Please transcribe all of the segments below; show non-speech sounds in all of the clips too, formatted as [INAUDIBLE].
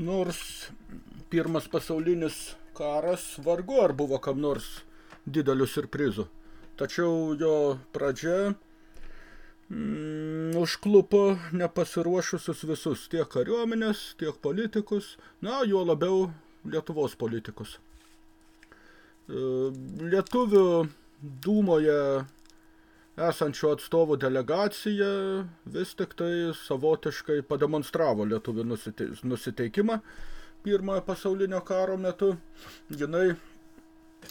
Nors pirmas pasaulinis karas vargu ar buvo kam nors didelių surprizų. Tačiau jo pradžia mm, užklupo nepasiruošusius visus, tiek kariuomenės, tiek politikus, na, juo labiau Lietuvos politikus. E, lietuvių Dūmoje esančių atstovų delegacija vis tik tai savotiškai pademonstravo lietuvių nusiteikimą pirmojo pasaulinio karo metu. Jinai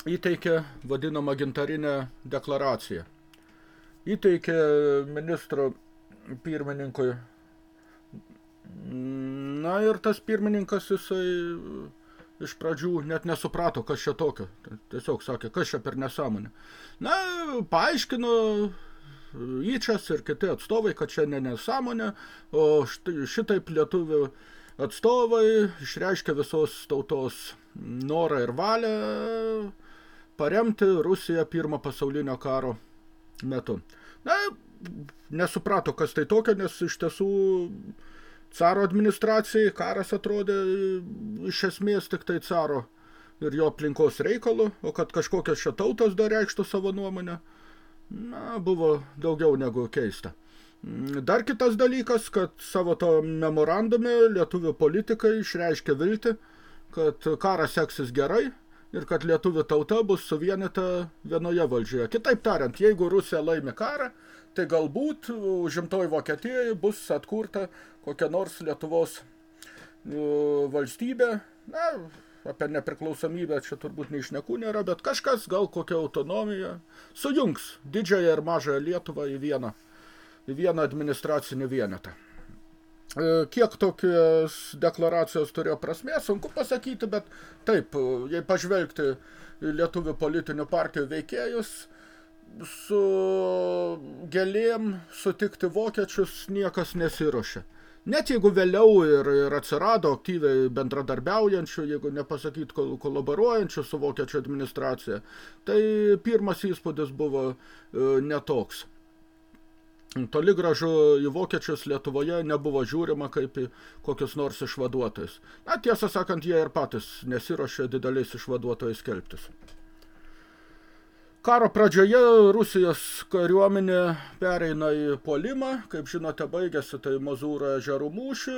įteikė vadinamą gintarinę deklaraciją. Įteikė ministro pirmininkui. Na ir tas pirmininkas jisai iš pradžių net nesuprato, kas čia tokio. Tiesiog sakė, kas čia per nesąmonę. Na, paaiškino Įčias ir kiti atstovai, kad čia ne nesąmonė, o šitaip lietuvių atstovai išreiškia visos tautos norą ir valią paremti Rusiją pirmo pasaulinio karo metu. Na, nesuprato, kas tai tokio, nes iš tiesų Caro administracijai karas atrodė iš esmės tik tai caro ir jo aplinkos reikalu, o kad kažkokios čia tautos dar reikštų savo nuomonę, na, buvo daugiau negu keista. Dar kitas dalykas, kad savo to memorandume lietuvių politikai išreiškė viltį, kad karas seksis gerai ir kad lietuvių tauta bus suvienita vienoje valdžioje. Kitaip tariant, jeigu Rusija laimi karą, tai galbūt užimtoj Vokietijoje bus atkurta kokia nors Lietuvos valstybė, na, apie nepriklausomybę čia turbūt neišnekų nėra, bet kažkas, gal kokia autonomija, sujungs didžiąją ir mažąją Lietuvą į vieną, į vieną administracinį vienetą. E, kiek tokios deklaracijos turėjo prasmės, sunku pasakyti, bet taip, jei pažvelgti lietuvių politinių partijų veikėjus, su gėlėm sutikti vokiečius niekas nesiruošia. Net jeigu vėliau ir, ir atsirado aktyviai bendradarbiaujančių, jeigu nepasakyt kol, kolaboruojančių su vokiečių administracija, tai pirmas įspūdis buvo e, netoks. Toli gražu į vokiečius Lietuvoje nebuvo žiūrima kaip į kokius nors išvaduotojus. Na, tiesą sakant, jie ir patys nesirošė dideliais išvaduotojais skelbtis. Karo pradžioje Rusijos kariuomenė pereina į polimą, kaip žinote, baigėsi tai Mazūro ežerų mūšį,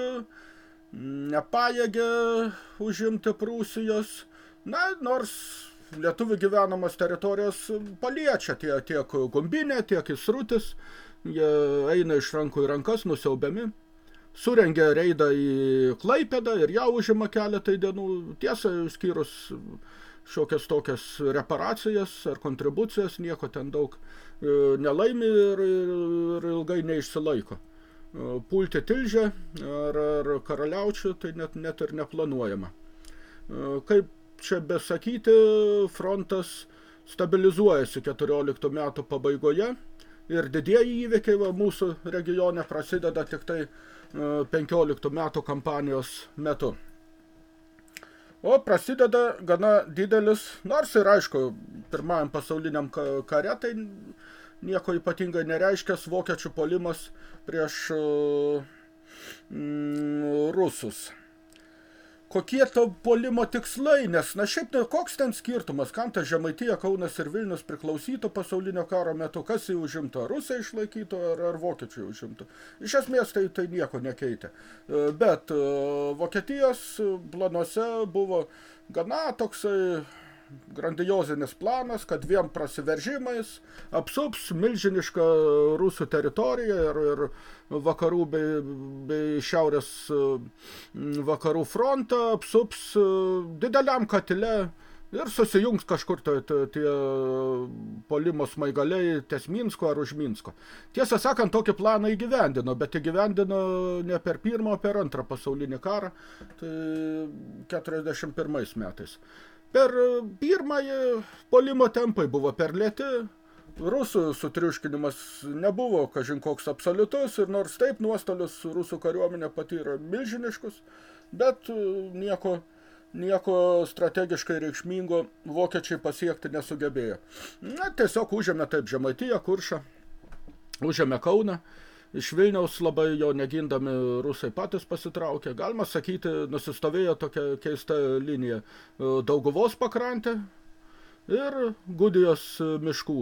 nepajėgė užimti Prūsijos, na, nors lietuvių gyvenamas teritorijos paliečia tiek, tiek gumbinė, tiek įsrutis, jie eina iš rankų į rankas, nusiaubiami, surengė reidą į Klaipėdą ir ją užima keletai dienų, tiesa, skyrus šiokias tokias reparacijas ar kontribucijas, nieko ten daug e, nelaimi ir, ir, ilgai neišsilaiko. E, pulti tilžę ar, ar karaliaučių tai net, net ir neplanuojama. E, kaip čia besakyti, frontas stabilizuojasi 14 metų pabaigoje ir didieji įvykiai va, mūsų regione prasideda tik tai 15 metų kampanijos metu. O prasideda gana didelis, nors ir aišku, pirmajam pasauliniam kare tai nieko ypatingai nereiškęs vokiečių polimas prieš mm, rusus kokie to polimo tikslai, nes, na šiaip, ne, koks ten skirtumas, kam ta Žemaitija, Kaunas ir Vilnius priklausytų pasaulinio karo metu, kas jį užimtų, ar rusai išlaikytų, ar, ar vokiečiai užimtų. Iš esmės tai, tai nieko nekeitė. E, bet e, Vokietijos planuose buvo gana toksai grandiozinis planas, kad dviem prasiveržimais apsups milžinišką rusų teritoriją ir, ir vakarų bei, bei šiaurės vakarų frontą apsups dideliam katile ir susijungs kažkur tai, tai, tie polimo smaigaliai ties Minsko ar už Minsko. Tiesą sakant, tokį planą įgyvendino, bet įgyvendino ne per pirmą, o per antrą pasaulinį karą, tai 41 metais. Per pirmąjį polimo tempai buvo per lėti, rusų sutriuškinimas nebuvo kažin koks absoliutus ir nors taip nuostolius rusų kariuomenė patyrė milžiniškus, bet nieko, nieko strategiškai reikšmingo vokiečiai pasiekti nesugebėjo. Na, tiesiog užėmė taip Žemaitiją, Kuršą, užėmė Kauną iš Vilniaus labai jo negindami rusai patys pasitraukė. Galima sakyti, nusistovėjo tokia keista linija e, Dauguvos pakrantė ir Gudijos miškų.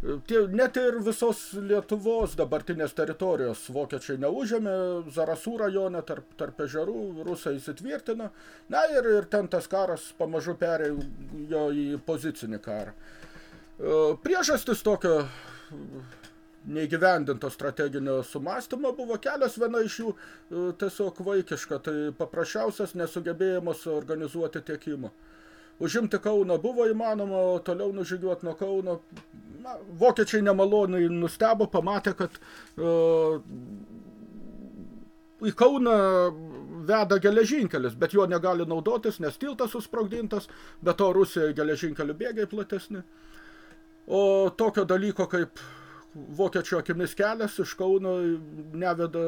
E, tie, net ir visos Lietuvos dabartinės teritorijos vokiečiai neužėmė, Zarasų rajone tarp, tarp ežerų rusai įsitvirtino, na ir, ir ten tas karas pamažu perėjo į pozicinį karą. E, priežastis tokio neįgyvendinto strateginio sumastymo buvo kelias, viena iš jų e, tiesiog vaikiška, tai paprasčiausias nesugebėjimas organizuoti tiekimo. Užimti Kauną buvo įmanoma, o toliau nužygiuoti nuo Kauno. Na, vokiečiai nemaloniai nustebo, pamatė, kad uh, į Kauną veda geležinkelis, bet jo negali naudotis, nes tiltas susprogdintas, bet to Rusijoje geležinkelių bėgiai platesni. O tokio dalyko kaip vokiečių akimis kelias iš Kauno neveda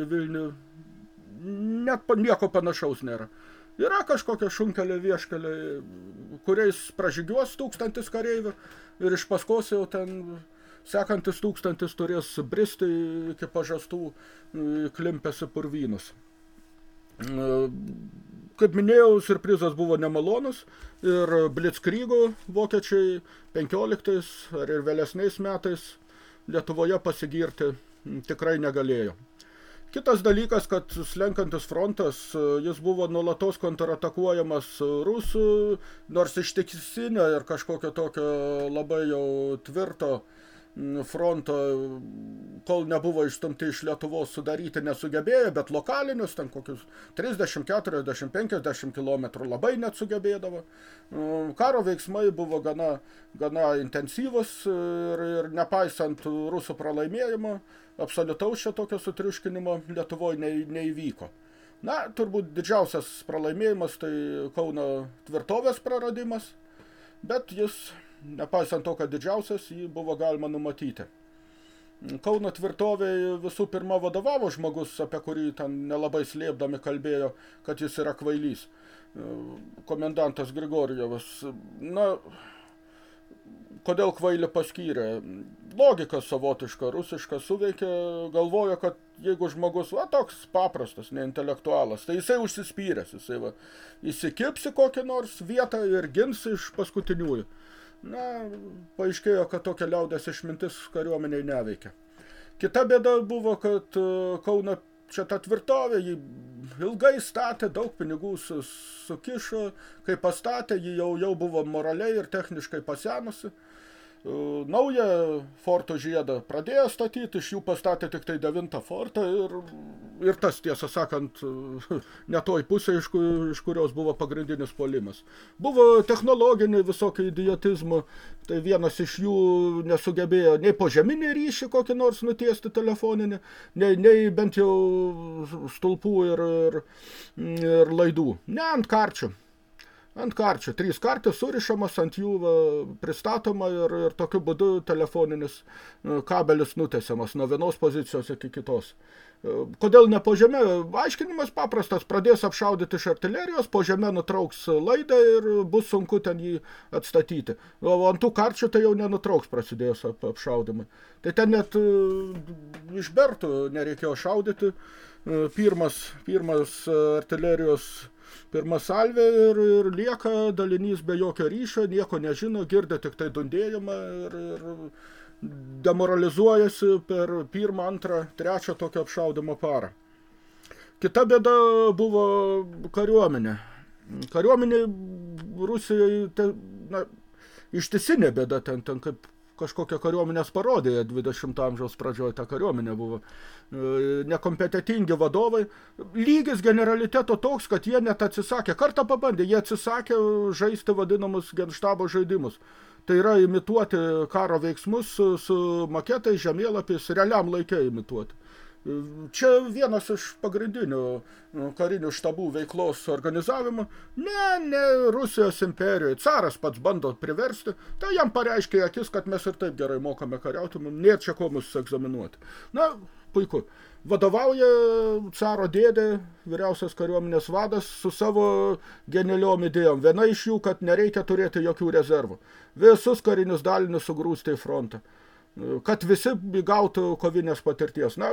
į Vilnių, net nieko panašaus nėra. Yra kažkokia šunkelė vieškelė, kuriais pražygiuos tūkstantis kareivių ir iš paskos jau ten sekantis tūkstantis turės bristi iki pažastų klimpėsi purvynus. Kaip minėjau, surprizas buvo nemalonus ir Blitzkrygo vokiečiai 15 ar ir vėlesniais metais Lietuvoje pasigirti tikrai negalėjo. Kitas dalykas, kad slenkantis frontas, jis buvo nuolatos kontratakuojamas rusų, nors ištiksinio ir kažkokio tokio labai jau tvirto fronto, kol nebuvo išstumti iš Lietuvos sudaryti nesugebėjo, bet lokalinius, ten kokius 30, 40, 50 km labai net sugebėdavo. Karo veiksmai buvo gana, gana intensyvus ir, ir nepaisant rusų pralaimėjimo, absoliutaus šio tokio sutriuškinimo Lietuvoje ne, neįvyko. Na, turbūt didžiausias pralaimėjimas tai Kauno tvirtovės praradimas, bet jis nepaisant to, kad didžiausias, jį buvo galima numatyti. Kauno tvirtovėje visų pirma vadovavo žmogus, apie kurį ten nelabai slėpdami kalbėjo, kad jis yra kvailys. Komendantas Grigorijevas. Na, kodėl kvailį paskyrė? Logika savotiška, rusiška suveikė, galvojo, kad jeigu žmogus, va, toks paprastas, neintelektualas, tai jisai užsispyręs, jisai va, įsikipsi kokią nors vietą ir gins iš paskutiniųjų. Na, paaiškėjo, kad tokia liaudės išmintis kariuomeniai neveikia. Kita bėda buvo, kad e, Kauno čia ta tvirtovė, jį ilgai statė, daug pinigų sukišo, kai pastatė, jį jau, jau buvo moraliai ir techniškai pasenusi. Naują forto žiedą pradėjo statyti, iš jų pastatė tik tai devintą fortą ir, ir tas, tiesą sakant, ne toj pusė, iš, iš kurios buvo pagrindinis polimas. Buvo technologiniai visokio idiotizmo, tai vienas iš jų nesugebėjo nei po žeminį ryšį kokį nors nutiesti telefoninį, nei, nei bent jau stulpų ir, ir, ir laidų. Ne ant karčių ant karčių. Trys kartys surišamas, ant jų va, pristatoma ir, ir tokiu būdu telefoninis e, kabelis nutesiamas nuo vienos pozicijos iki kitos. E, kodėl ne po žemė? Aiškinimas paprastas, pradės apšaudyti iš artilerijos, po žemė nutrauks laidą ir bus sunku ten jį atstatyti. O ant tų karčių tai jau nenutrauks prasidėjus ap apšaudimai. Tai ten net e, iš bertų nereikėjo šaudyti. Pirmas, pirmas artilerijos pirma salvė ir, ir lieka dalinys be jokio ryšio, nieko nežino, girdi tik tai dundėjimą ir, ir demoralizuojasi per pirmą, antrą, trečią tokio apšaudimo parą. Kita bėda buvo kariuomenė. Kariuomenė Rusijoje, te, na, ištisinė bėda ten, ten kaip kažkokia kariuomenės parodija 20 amžiaus pradžioje ta kariuomenė buvo. E, nekompetitingi vadovai. Lygis generaliteto toks, kad jie net atsisakė, kartą pabandė, jie atsisakė žaisti vadinamus genštabo žaidimus. Tai yra imituoti karo veiksmus su, su maketais, žemėlapiais, realiam laikė imituoti. Čia vienas iš pagrindinių nu, karinių štabų veiklos organizavimo. Ne, ne Rusijos imperijoje. Caras pats bando priversti. Tai jam pareiškia akis, kad mes ir taip gerai mokame kariauti. Nėra čia ko mus egzaminuoti. Na, puiku. Vadovauja caro dėdė, vyriausias kariuomenės vadas, su savo genialiom idėjom. Viena iš jų, kad nereikia turėti jokių rezervų. Visus karinius dalinius sugrūsti į frontą. Kad visi gautų kovinės patirties. Na,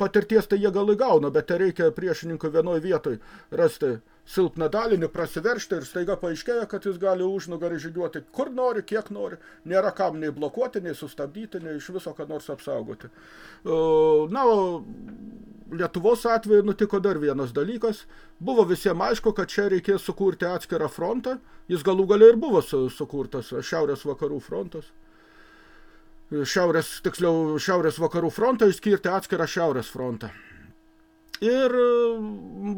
patirties tai jie gal įgauna, bet reikia priešininkų vienoj vietoj rasti silpną dalinį, prasiveršti ir staiga paaiškėja, kad jis gali užnugarį žygiuoti kur nori, kiek nori. Nėra kam nei blokuoti, nei sustabdyti, nei iš viso ką nors apsaugoti. Na, o Lietuvos atveju nutiko dar vienas dalykas. Buvo visiems aišku, kad čia reikės sukurti atskirą frontą. Jis galų gale ir buvo sukurtas, Šiaurės vakarų frontas šiaurės, tiksliau, šiaurės vakarų frontą išskirti atskirą šiaurės frontą. Ir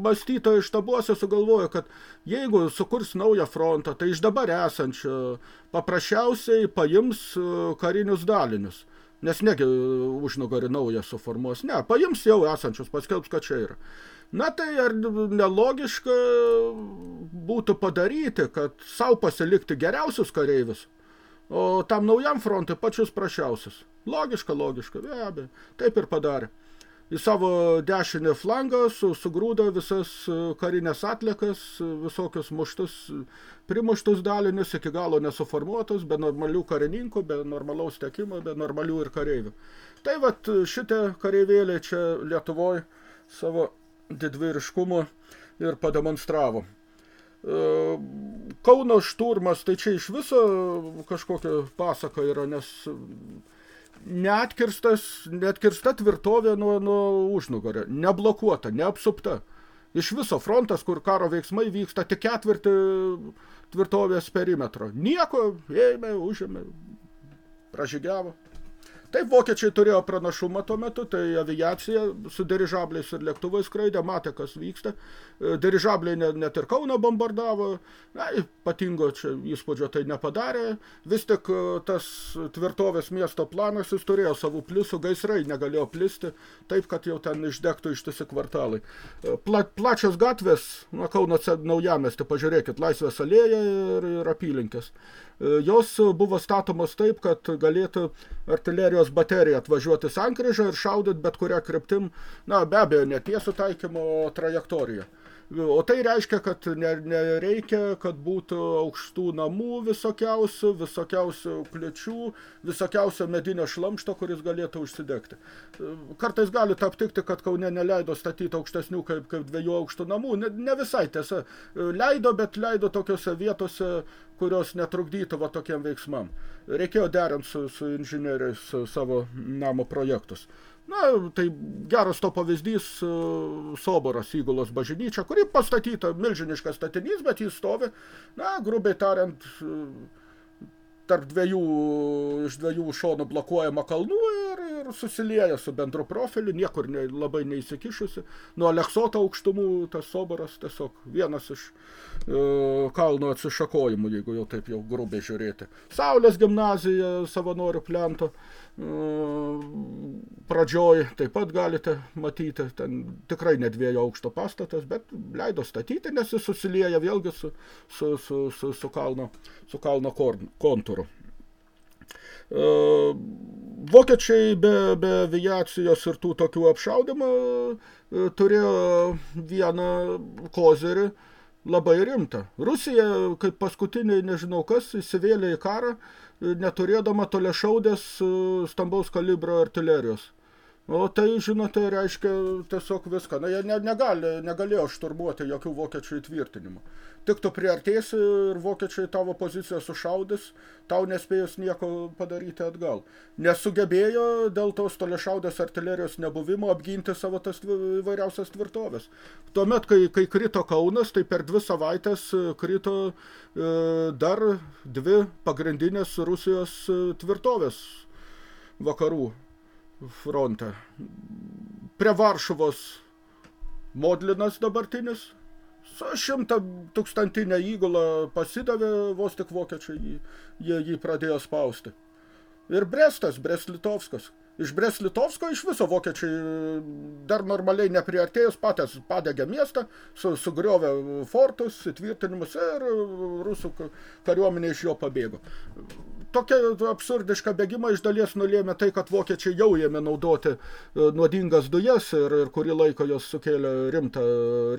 mąstytojai štabuose sugalvojo, kad jeigu sukurs naują frontą, tai iš dabar esančio paprasčiausiai paims e, karinius dalinius. Nes negi užnugarį naują suformuos. Ne, paims jau esančius, paskelbs, kad čia yra. Na tai ar nelogiška būtų padaryti, kad savo pasilikti geriausius kareivius, o tam naujam frontui pačius prašiausius. Logiška, logiška, be abejo. Taip ir padarė. Į savo dešinę flangą su, sugrūdo visas e, karinės atlikas, e, visokius muštus, primuštus dalinius, iki galo nesuformuotus, be normalių karininkų, be normalaus tekimo, be normalių ir kareivių. Tai vat šitie kareivėliai čia Lietuvoje savo didvyriškumu ir pademonstravo. E, Kauno šturmas, tai čia iš viso kažkokia pasaka yra, nes neatkirstas, neatkirsta tvirtovė nuo, nuo užnugario, neblokuota, neapsupta. Iš viso frontas, kur karo veiksmai vyksta, tik ketvirtį tvirtovės perimetro. Nieko, ėmė, užėmė, pražygiavo. Taip, vokiečiai turėjo pranašumą tuo metu, tai aviacija su dirižabliais ir lėktuvais skraidė, matė, kas vyksta. E, dirižabliai net, net ir Kauną bombardavo, na, ypatingo čia įspūdžio tai nepadarė. Vis tik e, tas tvirtovės miesto planas, jis turėjo savų pliusų, gaisrai negalėjo plisti, taip, kad jau ten išdegtų ištisi kvartalai. E, pla, plačios gatvės, nuo Kauno naujamestį, pažiūrėkit, Laisvės alėja ir, ir apylinkės. Jos buvo statomos taip, kad galėtų artilerijos baterija atvažiuoti sankryžą ir šaudyt bet kurią kryptim, na, be abejo, ne tiesų taikymo trajektoriją. O tai reiškia, kad nereikia, kad būtų aukštų namų visokiausių, visokiausių kliučių, visokiausio medinio šlamšto, kuris galėtų užsidegti. Kartais gali aptikti, kad Kaune neleido statyti aukštesnių kaip, kaip dviejų aukštų namų. Ne, ne visai tiesa. Leido, bet leido tokiose vietose, kurios netrukdytų va tokiem veiksmam. Reikėjo derinti su, su inžinieriais savo namo projektus. Na, tai geras to pavyzdys e, Soboras įgulos bažnyčia, kuri pastatyta milžiniškas statinys, bet jis stovi, na, grubiai tariant, e, tarp dviejų, iš dviejų šonų blokuojama kalnų ir, ir susilieja su bendru profiliu, niekur ne, labai neįsikišusi. Nuo Aleksoto aukštumų tas Soboras tiesiog vienas iš e, kalno atsišakojimų, jeigu jau taip jau grubiai žiūrėti. Saulės gimnazija savanorių plento. E, pradžioj taip pat galite matyti, ten tikrai ne dviejų aukšto pastatas, bet leido statyti, nes jis susilieja vėlgi su, su, su, su, su kalno, su kalno kontūru. E, vokiečiai be, be aviacijos ir tų tokių apšaudimų e, turėjo vieną kozerį labai rimtą. Rusija, kaip paskutiniai nežinau kas, įsivėlė į karą, neturėdama toliašaudės e, stambaus kalibro artilerijos. O tai, žinote, reiškia tiesiog viską. Na, jie ne, negali, negalėjo šturmuoti jokių vokiečių įtvirtinimų. Tik tu priartėsi ir vokiečiai tavo poziciją sušaudys, tau nespėjus nieko padaryti atgal. Nesugebėjo dėl tos toliašaudės artilerijos nebuvimo apginti savo tas įvairiausias tvirtovės. Tuomet, kai, kai krito Kaunas, tai per dvi savaitės krito e, dar dvi pagrindinės Rusijos e, tvirtovės vakarų fronte. Prie Varšuvos Modlinas dabartinis su šimtą tūkstantinę įgulą pasidavė, vos tik vokiečiai jį, jie jį pradėjo spausti. Ir Brestas, Brest-Litovskas. Iš Brest-Litovsko iš viso vokiečiai dar normaliai nepriartėjus patys padegė miestą, su, sugriovė fortus, įtvirtinimus ir rusų kariuomenė iš jo pabėgo. Tokia absurdiška bėgimą iš dalies nulėmė tai, kad vokiečiai jau ėmė naudoti e, nuodingas dujas ir, ir kurį laiką jos sukėlė rimtą,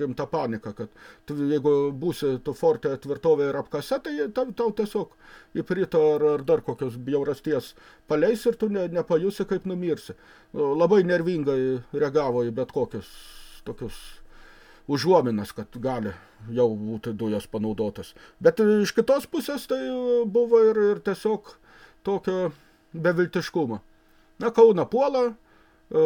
rimtą paniką, kad tu, jeigu būsi tu forte tvirtovė ir apkase, tai tau, tau tiesiog įprito ar, ar dar kokios bjaurasties paleis ir tu ne, nepajusi, kaip numirsi. Labai nervingai reagavo į bet kokius tokius užuominas, kad gali jau būti dujas panaudotas. Bet iš kitos pusės tai buvo ir, ir tiesiog tokio beviltiškumo. Na, Kauna puola, e,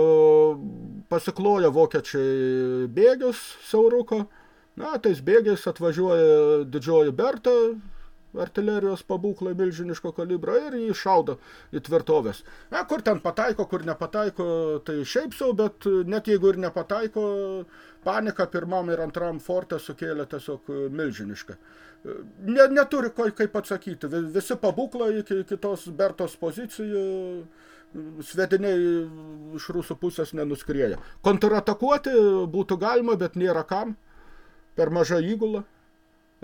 pasikloja vokiečiai bėgius siauruko, na, tais bėgiais atvažiuoja didžioji Berta, artilerijos pabūklai milžiniško kalibro ir jį šaudo į tvirtovės. Na, kur ten pataiko, kur nepataiko, tai šiaip sau, bet net jeigu ir nepataiko, panika pirmam ir antram forte sukėlė tiesiog milžinišką. Ne, neturi kaip atsakyti. Visi pabūklai iki kitos Bertos pozicijų svediniai iš rusų pusės nenuskrieja. Kontratakuoti būtų galima, bet nėra kam. Per maža įgula.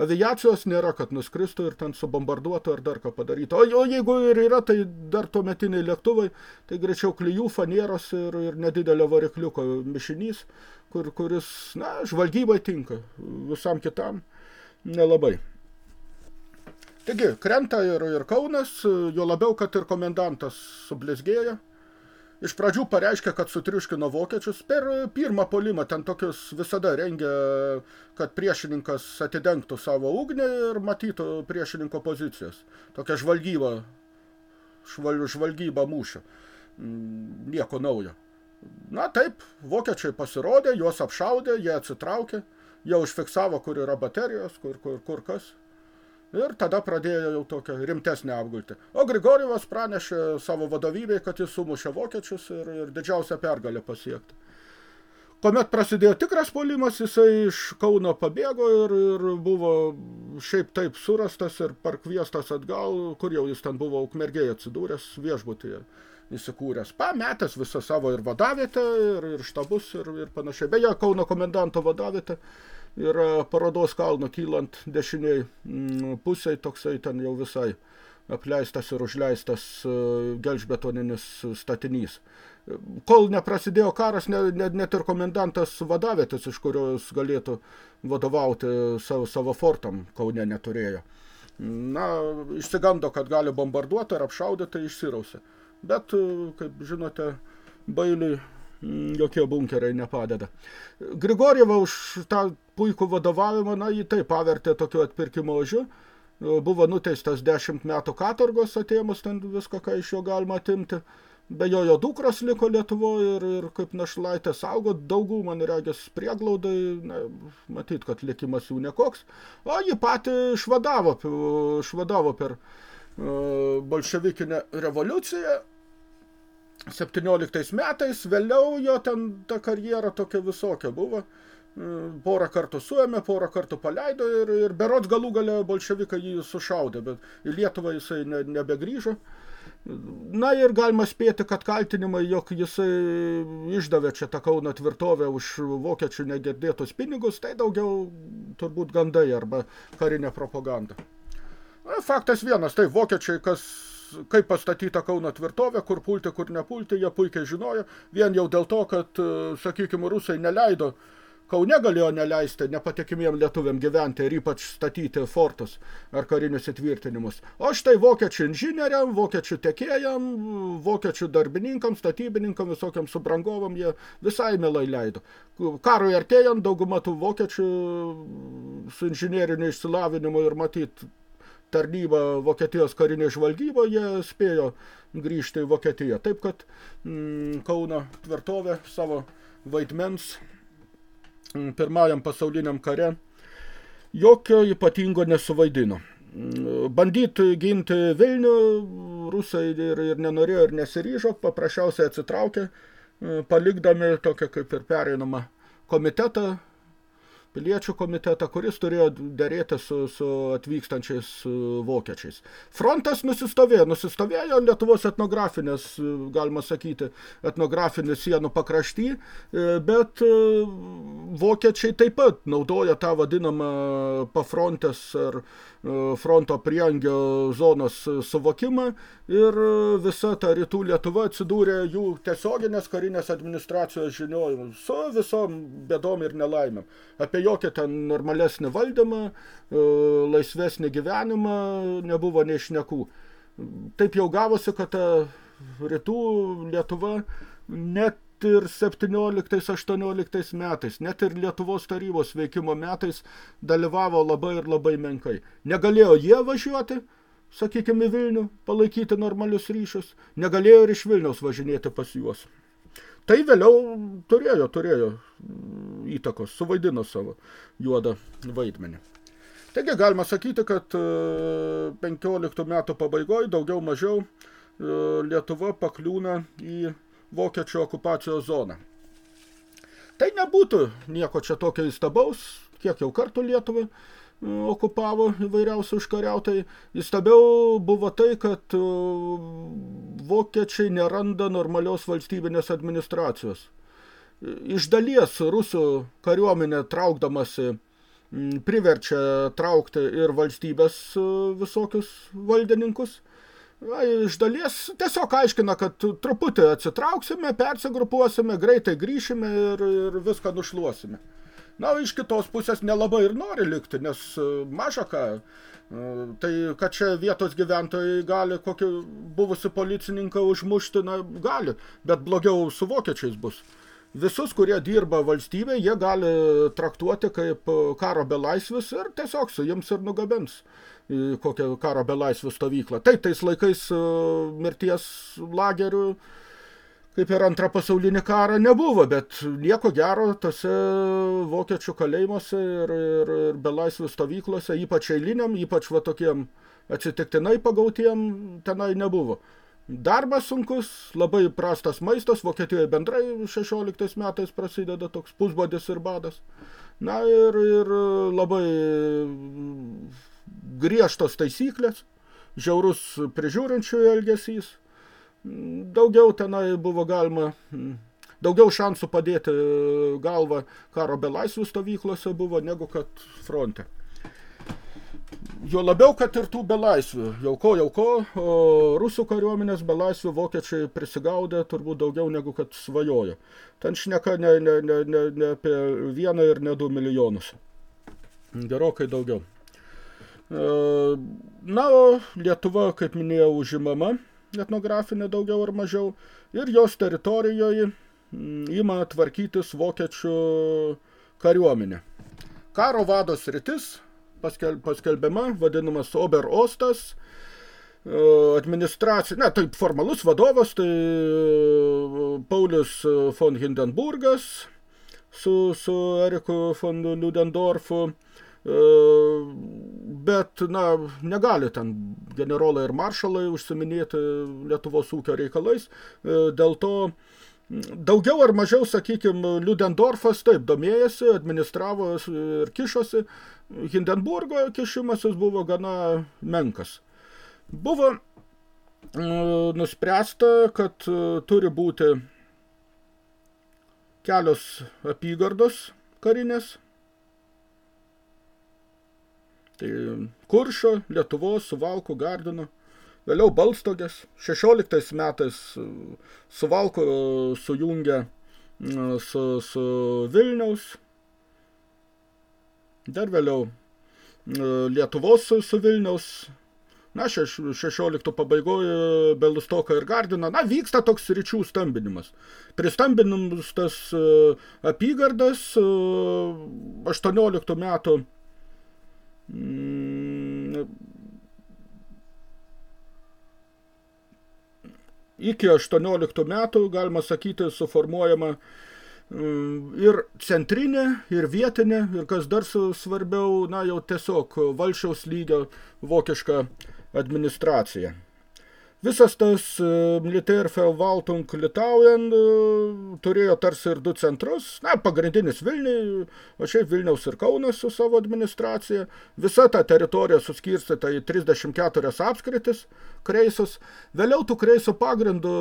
Aviacijos nėra, kad nuskristų ir ten subombarduotų ar dar ką padarytų. O, o jeigu ir yra, tai dar tuometiniai lėktuvai, tai greičiau klijų, fanieros ir, ir nedidelio varikliuko mišinys, kur, kuris, na, žvalgybai tinka, visam kitam nelabai. Taigi, krenta ir, ir Kaunas, jo labiau, kad ir komendantas sublizgėja. Iš pradžių pareiškė, kad sutriuškino vokiečius. Per pirmą polimą ten tokius visada rengia, kad priešininkas atidengtų savo ugnį ir matytų priešininko pozicijas. Tokia žvalgyba, šval, žvalgyba mūšio. Mm, nieko naujo. Na taip, vokiečiai pasirodė, juos apšaudė, jie atsitraukė, jie užfiksavo, kur yra baterijos, kur, kur, kur kas. Ir tada pradėjo jau tokią rimtesnę apgultį. O Grigorjevas pranešė savo vadovybei, kad jis sumušė vokiečius ir, ir didžiausią pergalę pasiekti. Kuomet prasidėjo tikras polimas, jisai iš Kauno pabėgo ir, ir buvo šiaip taip surastas ir parkviestas atgal, kur jau jis ten buvo ukmergėje atsidūręs viešbutyje įsikūręs. Pametęs visą savo ir vadavietę, ir, ir štabus, ir, ir panašiai. Beje, Kauno komendanto vadavietę yra parodos kalno kylant dešiniai mm, pusiai, toksai ten jau visai apleistas ir užleistas e, gelžbetoninis statinys. Kol neprasidėjo karas, ne, ne, net ir komendantas vadavėtis, iš kurios galėtų vadovauti savo, savo fortam, Kaune neturėjo. Na, išsigando, kad gali bombarduoti ar apšaudyti, išsirausė. Bet, e, kaip žinote, bailiui jokie bunkeriai nepadeda. Grigorjeva už tą puikų vadovavimą, na, jį taip pavertė tokiu atpirkimo ožiu. Buvo nuteistas dešimt metų katorgos atėmus ten viską, ką iš jo galima atimti. Be jo jo dukros liko Lietuvoje ir, ir kaip našlaitė saugo, daugų, man regis, prieglaudai, na, matyt, kad likimas jų nekoks. O jį patį švadavo, švadavo per uh, bolševikinę revoliuciją 17 metais, vėliau jo ten ta karjera tokia visokia buvo. Mm, porą kartų suėmė, porą kartų paleido ir, ir berods galų galę bolševikai jį sušaudė, bet į Lietuvą jisai ne, nebegrįžo. Na ir galima spėti, kad kaltinimai, jog jisai išdavė čia tą Kauno tvirtovę už vokiečių negerdėtus pinigus, tai daugiau turbūt gandai arba karinė propaganda. Na, faktas vienas, tai vokiečiai, kas kaip pastatyta Kauno tvirtovė, kur pulti, kur nepulti, jie puikiai žinojo, vien jau dėl to, kad, e, sakykime, rusai neleido, Kaune galėjo neleisti nepatikimiem lietuviam gyventi ir ypač statyti fortus ar karinius įtvirtinimus. O štai vokiečių inžinieriam, vokiečių tekėjam, vokiečių darbininkam, statybininkam, visokiam subrangovam jie visai mielai leido. Karui artėjant dauguma tų vokiečių su inžinieriniu išsilavinimu ir matyt tarnybą Vokietijos karinėje žvalgyboje spėjo grįžti į Vokietiją. Taip kad mm, Kauno tvirtovė savo vaidmens mm, pirmajam pasauliniam kare jokio ypatingo nesuvaidino. Mm, bandyti ginti Vilnių rusai ir, ir nenorėjo ir nesiryžo, paprasčiausiai atsitraukė, mm, palikdami tokią kaip ir pereinamą komitetą piliečių komitetą, kuris turėjo dėrėti su, su atvykstančiais vokiečiais. Frontas nusistovėjo, nusistovėjo Lietuvos etnografinės, galima sakyti, etnografinis sienų pakrašty, e, bet e, vokiečiai taip pat naudoja tą vadinamą pafrontės ar, fronto priengio zonos suvokimą ir visa ta rytų Lietuva atsidūrė jų tiesioginės karinės administracijos žiniojimu su visom bėdom ir nelaimėm. Apie jokią ten normalesnį valdymą, laisvesnį gyvenimą nebuvo nei šnekų. Taip jau gavosi, kad ta rytų Lietuva net ir 17-18 metais, net ir Lietuvos tarybos veikimo metais dalyvavo labai ir labai menkai. Negalėjo jie važiuoti, sakykime, Vilnių, palaikyti normalius ryšius, negalėjo ir iš Vilniaus važinėti pas juos. Tai vėliau turėjo, turėjo įtakos, suvaidino savo juodą vaidmenį. Taigi galima sakyti, kad 15 metų pabaigoje daugiau mažiau Lietuva pakliūna į vokiečių okupacijos zoną. Tai nebūtų nieko čia tokio įstabaus, kiek jau kartų Lietuvai okupavo įvairiausių užkariautai. Įstabiau buvo tai, kad vokiečiai neranda normalios valstybinės administracijos. Iš dalies rusų kariuomenė traukdamasi priverčia traukti ir valstybės visokius valdininkus – Na, iš dalies tiesiog aiškina, kad truputį atsitrauksime, persigrupuosime, greitai grįšime ir, ir viską nušluosime. Na, iš kitos pusės nelabai ir nori likti, nes e, maža ką. E, tai, kad čia vietos gyventojai gali kokį buvusi policininką užmušti, na, gali, bet blogiau su vokiečiais bus. Visus, kurie dirba valstybė, jie gali traktuoti kaip karo belaisvis ir tiesiog su jiems ir nugabins kokią karo belaisvių stovyklą. Taip, tais laikais e, mirties lagerių, kaip ir antrą pasaulinį karą, nebuvo, bet nieko gero tose vokiečių kalėjimuose ir, ir, ir belaisvių stovyklose, ypač eiliniam, ypač va tokiem atsitiktinai pagautiem, tenai nebuvo. Darbas sunkus, labai prastas maistas, Vokietijoje bendrai 16 metais prasideda toks pusbodis ir badas. Na ir, ir labai griežtos taisyklės, žiaurus prižiūrinčiųjų elgesys. Daugiau tenai buvo galima, daugiau šansų padėti galvą karo belaisvių stovyklose buvo negu kad fronte. Jo labiau, kad ir tų belaisvių, jau ko, jau ko, o rusų kariuomenės belaisvių vokiečiai prisigaudė turbūt daugiau negu kad svajojo. Ten šneka ne, ne, ne, ne, ne apie vieną ir ne du milijonus. Gerokai daugiau. Na, o Lietuva, kaip minėjau, užimama etnografinė daugiau ar mažiau ir jos teritorijoje mm, ima tvarkytis vokiečių kariuomenė. Karo vados rytis paskel, paskelbiama, vadinamas Oberostas, administracija, ne, tai formalus vadovas, tai Paulius von Hindenburgas su, su Eriku von Ludendorfu, bet, na, negali ten generolai ir maršalai užsiminėti Lietuvos ūkio reikalais, dėl to daugiau ar mažiau, sakykime, Liudendorfas taip domėjasi, administravo ir kišosi, Hindenburgo kišimasis buvo gana menkas. Buvo nuspręsta, kad turi būti kelios apygardos karinės, Tai Kuršo, Lietuvos, Suvalkų, Gardino, vėliau Balstogės. 16 metais e, Suvalkų sujungia e, su, su Vilniaus. Dar vėliau e, Lietuvos su, su Vilniaus. Na, 16 pabaigoje Belustoka ir Gardina. Na, vyksta toks ryčių stambinimas. Pristambinimus tas apygardas 18 metų iki 18 metų, galima sakyti, suformuojama mm, ir centrinė, ir vietinė, ir kas dar svarbiau, na jau tiesiog valšiaus lygio vokiška administracija. Visas tas e, Militärverwaltung Litauen e, turėjo tarsi ir du centrus, na, pagrindinis Vilniui, o šiaip Vilniaus ir Kaunas su savo administracija. Visa ta teritorija suskirstyta į 34 apskritis, kreisus. Vėliau tų kreisų pagrindų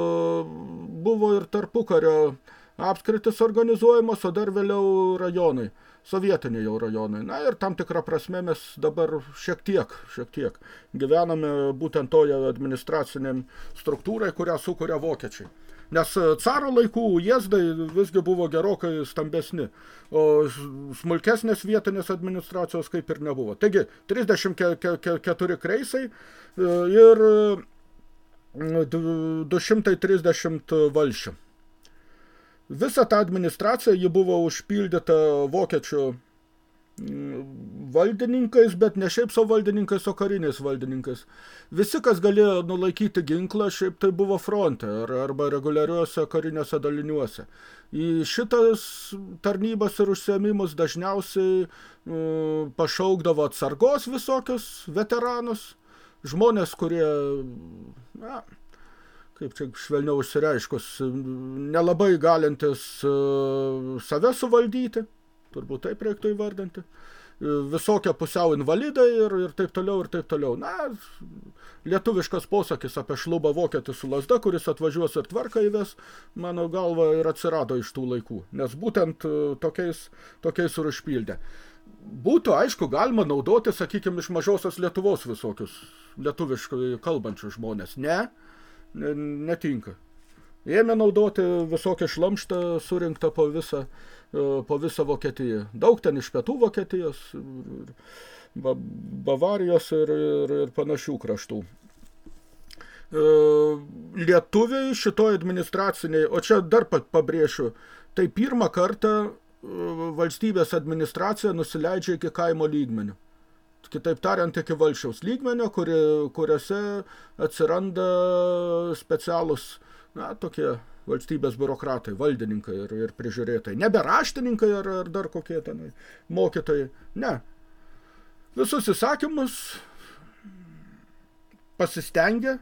buvo ir tarpukario apskritis organizuojamos, o dar vėliau rajonai, sovietiniai jau rajonai. Na ir tam tikrą prasme mes dabar šiek tiek, šiek tiek gyvename būtent toje administraciniam struktūrai, kurią sukuria vokiečiai. Nes caro laikų ujezdai visgi buvo gerokai stambesni, o smulkesnės vietinės administracijos kaip ir nebuvo. Taigi, 34 kreisai ir 230 valšių. Visa ta administracija ji buvo užpildyta vokiečių valdininkais, bet ne šiaip savo valdininkais, o kariniais valdininkais. Visi, kas galėjo nulaikyti ginklą, šiaip tai buvo fronte arba reguliariuose kariniuose daliniuose. Į šitas tarnybas ir užsiemimus dažniausiai pašaukdavo atsargos visokius veteranus, žmonės, kurie, na, kaip čia švelniau užsireiškus, nelabai galintis save suvaldyti, turbūt taip reiktų įvardinti, visokie pusiau invalidai ir, ir taip toliau, ir taip toliau. Na, lietuviškas posakis apie šlubą vokietį su lasda, kuris atvažiuos ir tvarką įves, mano galva ir atsirado iš tų laikų, nes būtent tokiais, tokiais ir užpildė. Būtų, aišku, galima naudoti, sakykime, iš mažosios Lietuvos visokius lietuviškai kalbančius žmonės. Ne, netinka. Ėmė naudoti visokią šlamštą surinktą po visą, po visą Vokietiją. Daug ten iš pietų Vokietijos, Bavarijos ir, ir, ir panašių kraštų. Lietuviai šitoj administraciniai, o čia dar pabrėšiu, tai pirmą kartą valstybės administracija nusileidžia iki kaimo lygmenių. Kitaip tariant, iki valšiaus lygmenio, kuri, kuriuose atsiranda specialus, na, tokie valstybės biurokratai, valdininkai ir, ir prižiūrėtojai. Nebe raštininkai ar, ar dar kokie tenai mokytojai. Ne. Visus įsakymus pasistengia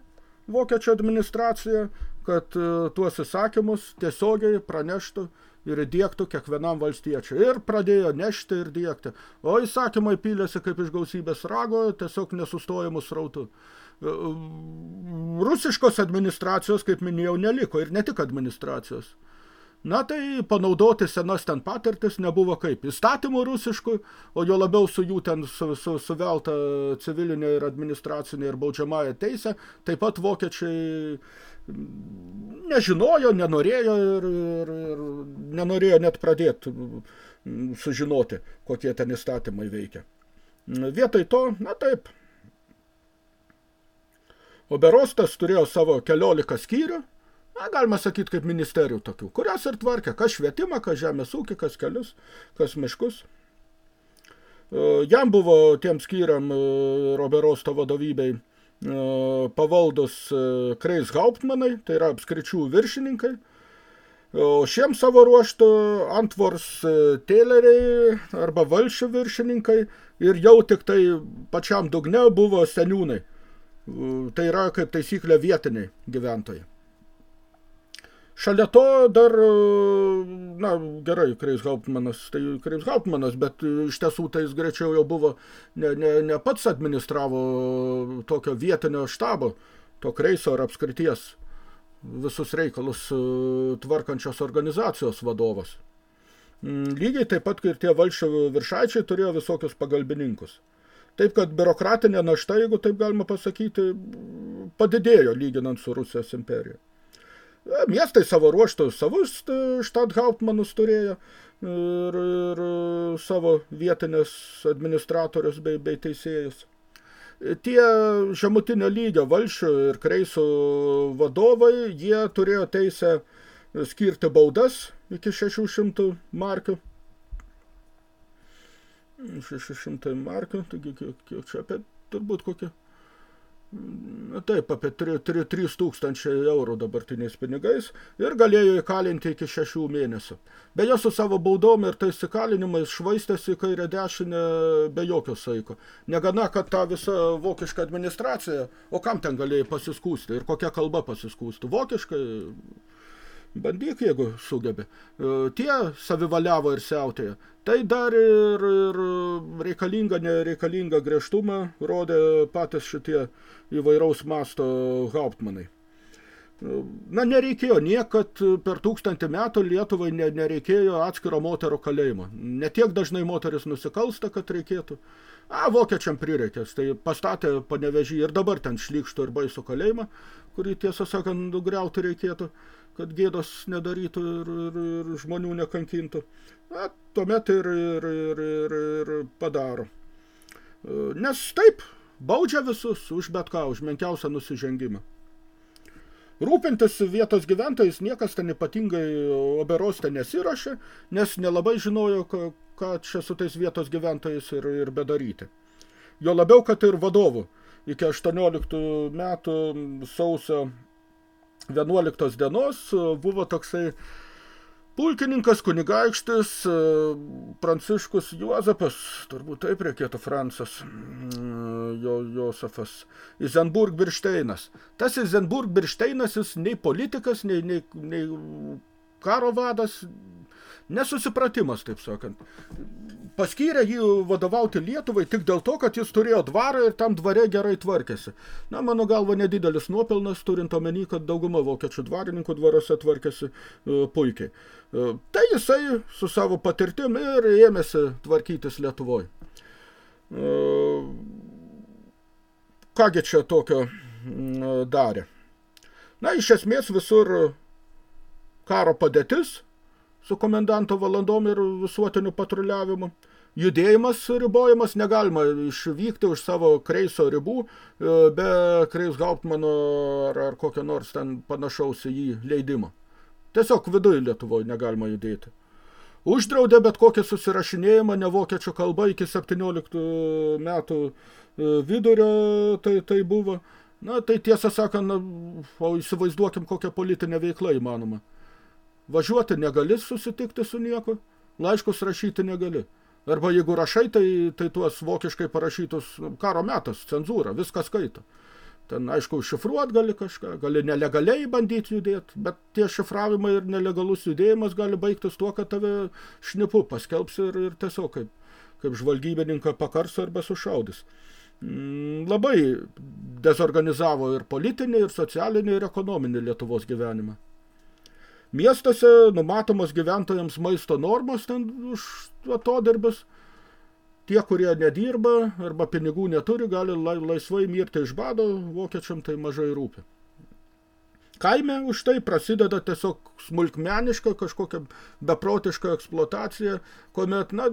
vokiečių administracija, kad tuos įsakymus tiesiogiai praneštų ir įdėktų kiekvienam valstiečiui. Ir pradėjo nešti ir dėkti. O įsakymai pylėsi kaip iš gausybės rago, tiesiog nesustojimus rautų. Rusiškos administracijos, kaip minėjau, neliko ir ne tik administracijos. Na tai panaudoti senas ten patirtis nebuvo kaip. Įstatymų rusiškų, o jo labiau su jų ten su, su, suvelta civilinė ir administracinė ir baudžiamąją teisę, taip pat vokiečiai nežinojo, nenorėjo ir, ir, ir nenorėjo net pradėti sužinoti, kokie ten įstatymai veikia. Vietoj to, na taip, Oberostas turėjo savo keliolika skyrių, na, galima sakyti, kaip ministerijų tokių, kurias ir tvarkė, kas švietimą, kas žemės ūkį, kas kelius, kas miškus. Jam buvo tiem skyriam Roberosto vadovybei pavaldus Kreishauptmanai, tai yra apskričių viršininkai, o šiem savo ruoštų Antvors tėleriai arba valšių viršininkai ir jau tik tai pačiam dugne buvo seniūnai. Tai yra kaip taisyklė vietiniai gyventojai. Šalia to dar, na, gerai, Kreis Hauptmanas, tai Kreis Hauptmanas, bet iš tiesų tai jis greičiau jau buvo, ne, ne, ne pats administravo tokio vietinio štabo, to Kreiso ar apskrities visus reikalus tvarkančios organizacijos vadovas. Mm, lygiai taip pat, kai ir tie valšio viršaičiai turėjo visokius pagalbininkus. Taip, kad biurokratinė našta, jeigu taip galima pasakyti, padidėjo lyginant su Rusijos imperija. Miestai savo ruoštų savus štadhauptmanus turėjo ir, ir savo vietinės administratorius bei, bei teisėjus. Tie žemutinio lygio valšių ir kreisų vadovai, jie turėjo teisę skirti baudas iki 600 markių. 600 markių, taigi kiek, kiek čia apie turbūt kokie taip, apie 3, 3, 3 tūkstančiai eurų dabartiniais pinigais ir galėjo įkalinti iki šešių mėnesių. Beje, su savo baudom ir tais įkalinimais švaistėsi kairę dešinę be jokio saiko. Negana, kad ta visa vokiška administracija, o kam ten galėjai pasiskūsti ir kokia kalba pasiskūsti? Vokiškai bandyk, jeigu sugebi. E, tie savivaliavo ir siautėjo. Tai dar ir, ir reikalinga, nereikalinga griežtumą rodė patys šitie įvairaus masto hauptmanai. Na, nereikėjo niekad per tūkstantį metų Lietuvai nereikėjo atskiro moterų kalėjimo. Netiek dažnai moteris nusikalsta, kad reikėtų. A, vokiečiam prireikės, tai pastatė panevežį ir dabar ten šlykštų ir baisų kalėjimą, kurį tiesą sakant nugriauti reikėtų, kad gėdos nedarytų ir, ir, ir žmonių nekankintų. Na, tuomet ir, ir, ir, ir, ir padaro. Nes taip, baudžia visus už bet ką, už menkiausią nusižengimą. Rūpintis vietos gyventojais niekas ten ypatingai oberos ten nesirašė, nes nelabai žinojo, ką čia su tais vietos gyventojais ir, ir bedaryti. Jo labiau, kad ir vadovų. Iki 18 metų sausio 11 dienos buvo toksai Pulkininkas kunigaikštis e, Pranciškus Juozapas, turbūt taip reikėtų Francas, mm, jo, Josefas, Izenburg Biršteinas. Tas Izenburg Biršteinas jis nei politikas, nei, nei, nei karo vadas, nesusipratimas, taip sakant paskyrė jį vadovauti Lietuvai tik dėl to, kad jis turėjo dvarą ir tam dvare gerai tvarkėsi. Na, mano galva, nedidelis nuopelnas, turint omeny, kad dauguma vokiečių dvarininkų dvarose tvarkėsi uh, puikiai. Uh, tai jisai su savo patirtim ir ėmėsi tvarkytis Lietuvoj. Uh, kągi čia tokio uh, darė? Na, iš esmės visur karo padėtis su komendanto valandom ir visuotiniu patruliavimu judėjimas ribojamas, negalima išvykti už savo kreiso ribų e, be kreishauptmano ar, ar kokio nors ten panašaus į jį leidimo. Tiesiog viduje Lietuvoje negalima judėti. Uždraudė bet kokį susirašinėjimą ne vokiečių kalba iki 17 metų e, vidurio tai, tai buvo. Na, tai tiesą sakant, o įsivaizduokim, kokią politinę veiklą įmanoma. Važiuoti negali susitikti su nieko, laiškus rašyti negali. Arba jeigu rašai, tai, tai tuos vokiškai parašytus nu, karo metas, cenzūra, viską skaito. Ten, aišku, šifruot gali kažką, gali nelegaliai bandyti judėti, bet tie šifravimai ir nelegalus judėjimas gali baigtis tuo, kad tave šnipu paskelbs ir, ir tiesiog kaip, kaip žvalgybininką pakars arba sušaudys. Mm, labai dezorganizavo ir politinį, ir socialinį, ir ekonominį Lietuvos gyvenimą. Miestuose numatomos gyventojams maisto normos ten už atodarbis. Tie, kurie nedirba arba pinigų neturi, gali laisvai mirti iš bado, vokiečiam tai mažai rūpi. Kaime už tai prasideda tiesiog smulkmeniška kažkokia beprotiška eksploatacija, kuomet, na,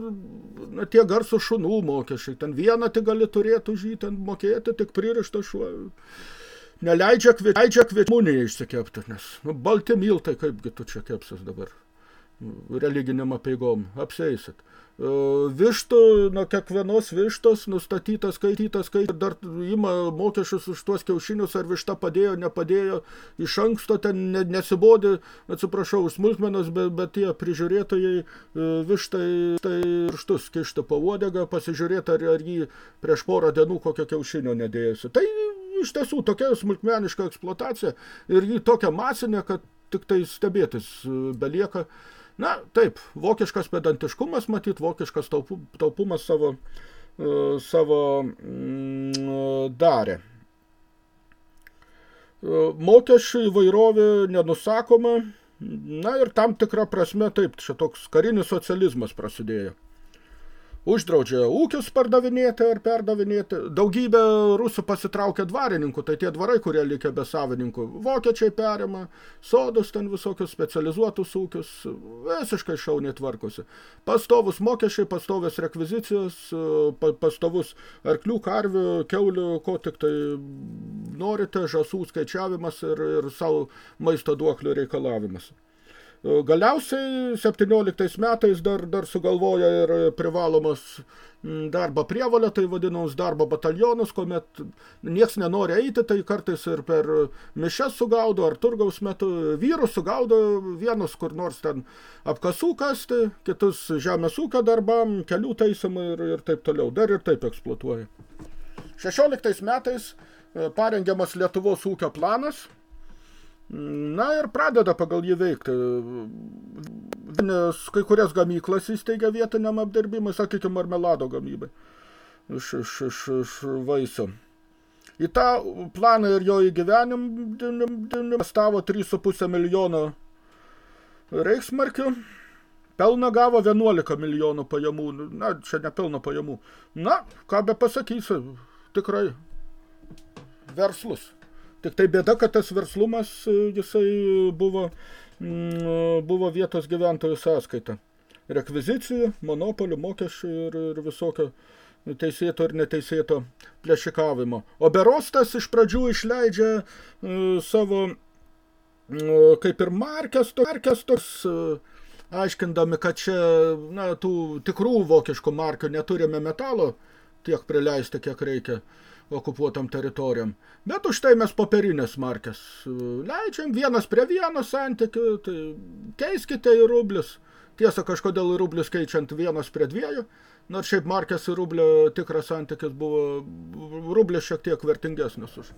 na tie garsų šunų mokesčiai, ten vieną tik gali turėti už jį ten mokėti, tik pririštą šuo neleidžia kviet, leidžia kvietmunį išsikepti, nes nu, balti miltai, kaipgi tu čia kepsis dabar religiniam apeigom, apseisit. Vištų, nuo kiekvienos vištos nustatyta skaityta skaityta, dar ima mokesčius už tuos kiaušinius, ar višta padėjo, nepadėjo, iš anksto ten ne, nesibodi, atsiprašau, smulkmenos, bet, bet tie prižiūrėtojai e, vištai tai štus kišti po uodegą, pasižiūrėti, ar, ar jį prieš porą dienų kokio kiaušinio nedėjusi. Tai iš tiesų tokia smulkmeniška eksploatacija ir jį tokia masinė, kad tik tai stebėtis e, belieka. Na, taip, vokiškas pedantiškumas, matyt, vokiškas taupu, taupumas savo, uh, savo mm, darė. Uh, mokesčių įvairovė nenusakoma, na ir tam tikra prasme, taip, čia toks karinis socializmas prasidėjo uždraudžia ūkius pardavinėti ar perdavinėti. Daugybė rusų pasitraukė dvarininkų, tai tie dvarai, kurie likė be savininkų. Vokiečiai perima, sodus ten visokius specializuotus ūkius, visiškai šauniai tvarkosi. Pastovus mokesčiai, pastovės rekvizicijos, pastovus arklių, karvių, keulių, ko tik tai norite, žasų skaičiavimas ir, ir savo maisto duoklių reikalavimas. Galiausiai 17 metais dar, dar sugalvoja ir privalomas mm, darbo prievalę, tai vadinamus darbo batalionus, kuomet nieks nenori eiti, tai kartais ir per mišes sugaudo, ar turgaus metu vyrus sugaudo vienus kur nors ten apkasų kasti, kitus žemės ūkio darbam, kelių taisymą ir, ir taip toliau. Dar ir taip eksploatuoja. 16 metais e, parengiamas Lietuvos ūkio planas – Na ir pradeda pagal jį veikti. Nes kai kurias gamyklas įsteigia vietiniam apdirbimui, sakykime, marmelado gamybai iš, iš, iš, iš vaisių. Į tą planą ir jo įgyvenimą stavo 3,5 milijono reiksmarkių. Pelną gavo 11 milijonų pajamų. Na, čia ne pelno pajamų. Na, ką be pasakysiu, tikrai verslus. Tik tai bėda, kad tas verslumas, jisai buvo, mm, buvo vietos gyventojų sąskaita. Rekvizicijų, monopolių, mokesčių ir, ir visokio teisėto ir neteisėto plėšikavimo. O Berostas iš pradžių išleidžia uh, savo uh, kaip ir markės, markės tos, uh, aiškindami, kad čia na, tų tikrų vokiškų markių neturime metalo tiek prileisti, kiek reikia okupuotam teritorijom. Bet už tai mes popierinės markės leidžiam vienas prie vieno santykių, tai keiskite į rublius. Tiesa, kažkodėl į rublius keičiant vienas prie dviejų, Nors šiaip markės ir rublio tikras santykis buvo, rublis šiek tiek vertingesnis už,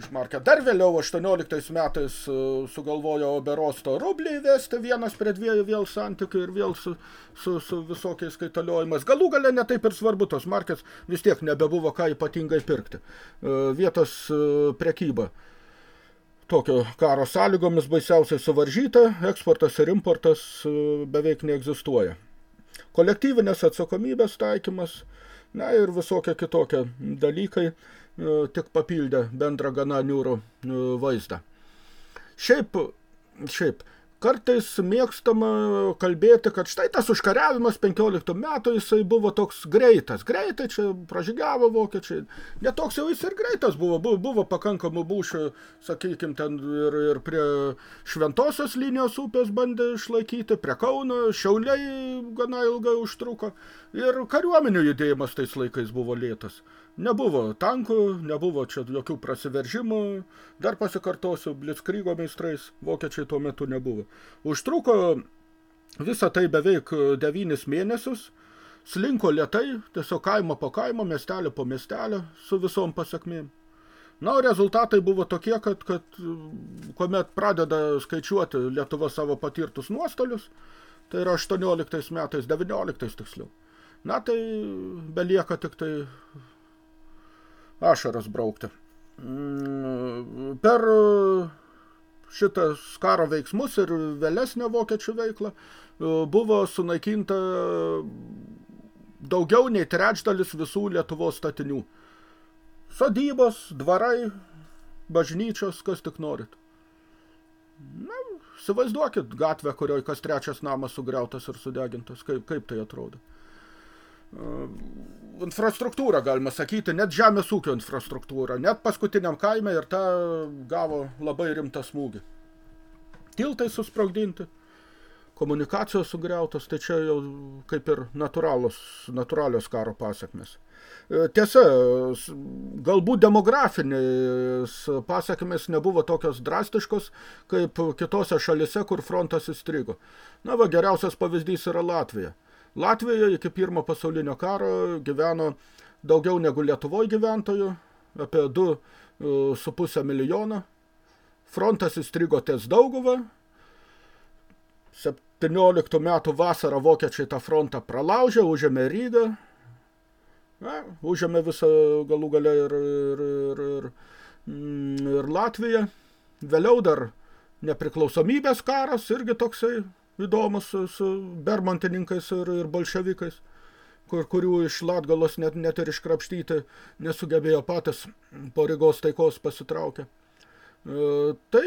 už markę. Dar vėliau, 18 metais, e, sugalvojo Oberosto rublį įvesti, vienas prie dviejų vėl santykių ir vėl su, su, su visokiais kaitaliojimas. Galų gale netaip ir svarbu, tos markės vis tiek nebebuvo ką ypatingai pirkti. E, vietos e, prekyba tokio karo sąlygomis baisiausiai suvaržyta, eksportas ir importas beveik neegzistuoja kolektyvinės atsakomybės taikymas, na ir visokie kitokie dalykai e, tik papildė bendrą gana niūrų e, vaizdą. Šiaip, šiaip, kartais mėgstama kalbėti, kad štai tas užkariavimas 15 metų jisai buvo toks greitas. Greitai čia pražygiavo vokiečiai. Netoks jau jis ir greitas buvo. Buvo, buvo pakankamų būšių, sakykime, ten ir, ir prie šventosios linijos upės bandė išlaikyti, prie Kauno, Šiauliai gana ilgai užtruko. Ir kariuomenių judėjimas tais laikais buvo lėtas. Nebuvo tankų, nebuvo čia jokių prasiveržimų, dar pasikartosiu, blitzkrygo meistrais vokiečiai tuo metu nebuvo. Užtruko visą tai beveik devynis mėnesius, slinko lietai, tiesiog kaimo po kaimo, miestelio po miestelio, su visom pasakmėm. Na, rezultatai buvo tokie, kad, kad kuomet pradeda skaičiuoti Lietuva savo patirtus nuostolius, tai yra 18 metais, 19 tiksliau, na, tai belieka tik tai ašaras braukti. Mm, per šitas karo veiksmus ir vėlesnę vokiečių veiklą e, buvo sunaikinta daugiau nei trečdalis visų Lietuvos statinių. Sodybos, dvarai, bažnyčios, kas tik norit. Na, įsivaizduokit gatvę, kurioje kas trečias namas sugriautas ir sudegintas. Kaip, kaip tai atrodo? Infrastruktūrą, galima sakyti, net žemės ūkio infrastruktūrą, net paskutiniam kaime ir ta gavo labai rimtą smūgį. Tiltai susprogdinti, komunikacijos sugriautos, tai čia jau kaip ir natūralios, natūralios karo pasiekmes. Tiesa, galbūt demografinės pasiekmes nebuvo tokios drastiškos, kaip kitose šalise, kur frontas įstrigo. Na va, geriausias pavyzdys yra Latvija. Latvijoje iki pirmo pasaulinio karo gyveno daugiau negu Lietuvoje gyventojų, apie 2,5 e, milijono. Frontas įstrigo ties Dauguvą. 17 metų vasarą vokiečiai tą frontą pralaužė, užėmė Rygą. Na, užėmė visą galų galę ir, ir, ir, ir, mm, ir Latviją. Vėliau dar nepriklausomybės karas, irgi toksai įdomus su, su bermontininkais ir, ir bolševikais, kur, kurių iš Latgalos net, net ir iškrapštyti nesugebėjo patys po Rygos taikos pasitraukę. E, tai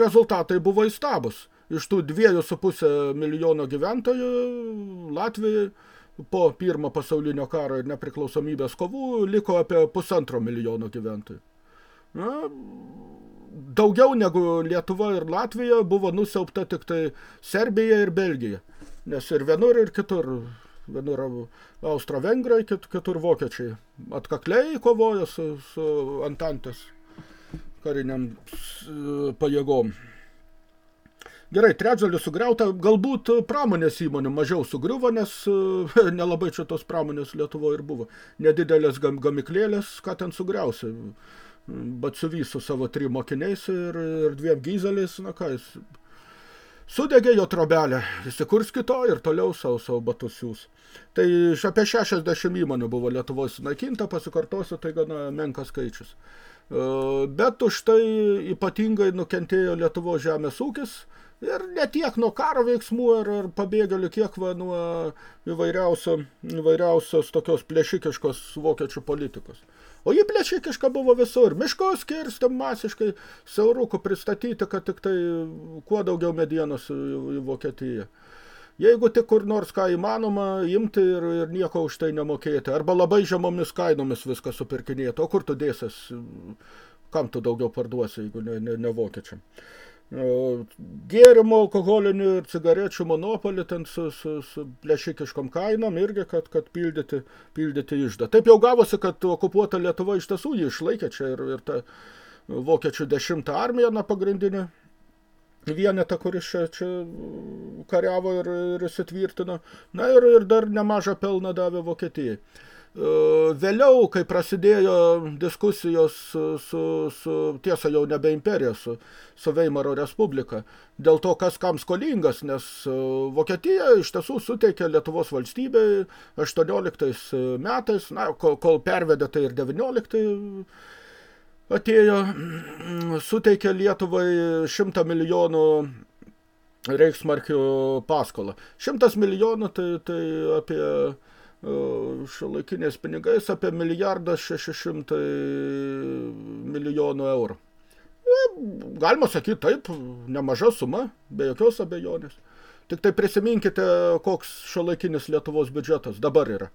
rezultatai buvo įstabus. Iš tų dviejų su pusę milijono gyventojų Latvijai po pirmo pasaulinio karo ir nepriklausomybės kovų liko apie pusantro milijono gyventojų. Na, daugiau negu Lietuva ir Latvija buvo nusiaupta tik tai Serbija ir Belgija. Nes ir vienur ir kitur, vienur Austro-Vengrai, kitur Vokiečiai atkakliai kovojo su, su Antantės kariniam pajėgom. Gerai, trečdalis sugriauta, galbūt pramonės įmonių mažiau sugriuvo, nes [LAUGHS] nelabai čia tos pramonės Lietuvoje ir buvo. Nedidelės gam, gamiklėlės, ką ten sugriausi batsiuvys su savo trim mokiniais ir, ir dviem gyzeliais, na ką jis sudegė jo trobelę, įsikurs kito ir toliau savo, savo batus siūs. Tai apie 60 įmonių buvo Lietuvoje sunaikinta, pasikartosiu, tai gana menkas skaičius. bet už tai ypatingai nukentėjo Lietuvos žemės ūkis ir ne tiek nuo karo veiksmų ar, ar pabėgėlių, kiek va, nuo įvairiausio, įvairiausios tokios plėšikiškos vokiečių politikos. O jį plėšikiška buvo visur. Miškos kirstėm masiškai, siaurukų pristatyti, kad tik tai kuo daugiau medienos į, Vokietiją. Jeigu tik kur nors ką įmanoma imti ir, ir nieko už tai nemokėti, arba labai žemomis kainomis viską supirkinėti, o kur tu dėsies, kam tu daugiau parduosi, jeigu ne, ne, ne vokiečiam. Gėrimo, alkoholinių ir cigarečių monopolį ten su, su, su plėšikiškom kainom irgi, kad, kad pildyti, pildyti išdą. Taip jau gavosi, kad okupuota Lietuva iš tiesų jį išlaikė čia ir, ir ta vokiečių dešimtą armiją, na, pagrindinė vienetą, kuris čia, čia kariavo ir, ir įsitvirtino. Na ir, ir dar nemažą pelną davė Vokietijai. E, vėliau, kai prasidėjo diskusijos su, su, su tiesa jau nebe imperija, su, su Veimaro Respublika, dėl to, kas kam skolingas, nes e, Vokietija iš tiesų suteikė Lietuvos valstybei 18 metais, na, kol, kol pervedė tai ir 19 atėjo, suteikė Lietuvai 100 milijonų reiksmarkių paskolą. 100 milijonų tai, tai apie e, šiuolaikiniais pinigais apie milijardas 600 milijonų eurų. E, galima sakyti taip, nemaža suma, be jokios abejonės. Tik tai prisiminkite, koks šiuolaikinis Lietuvos biudžetas dabar yra.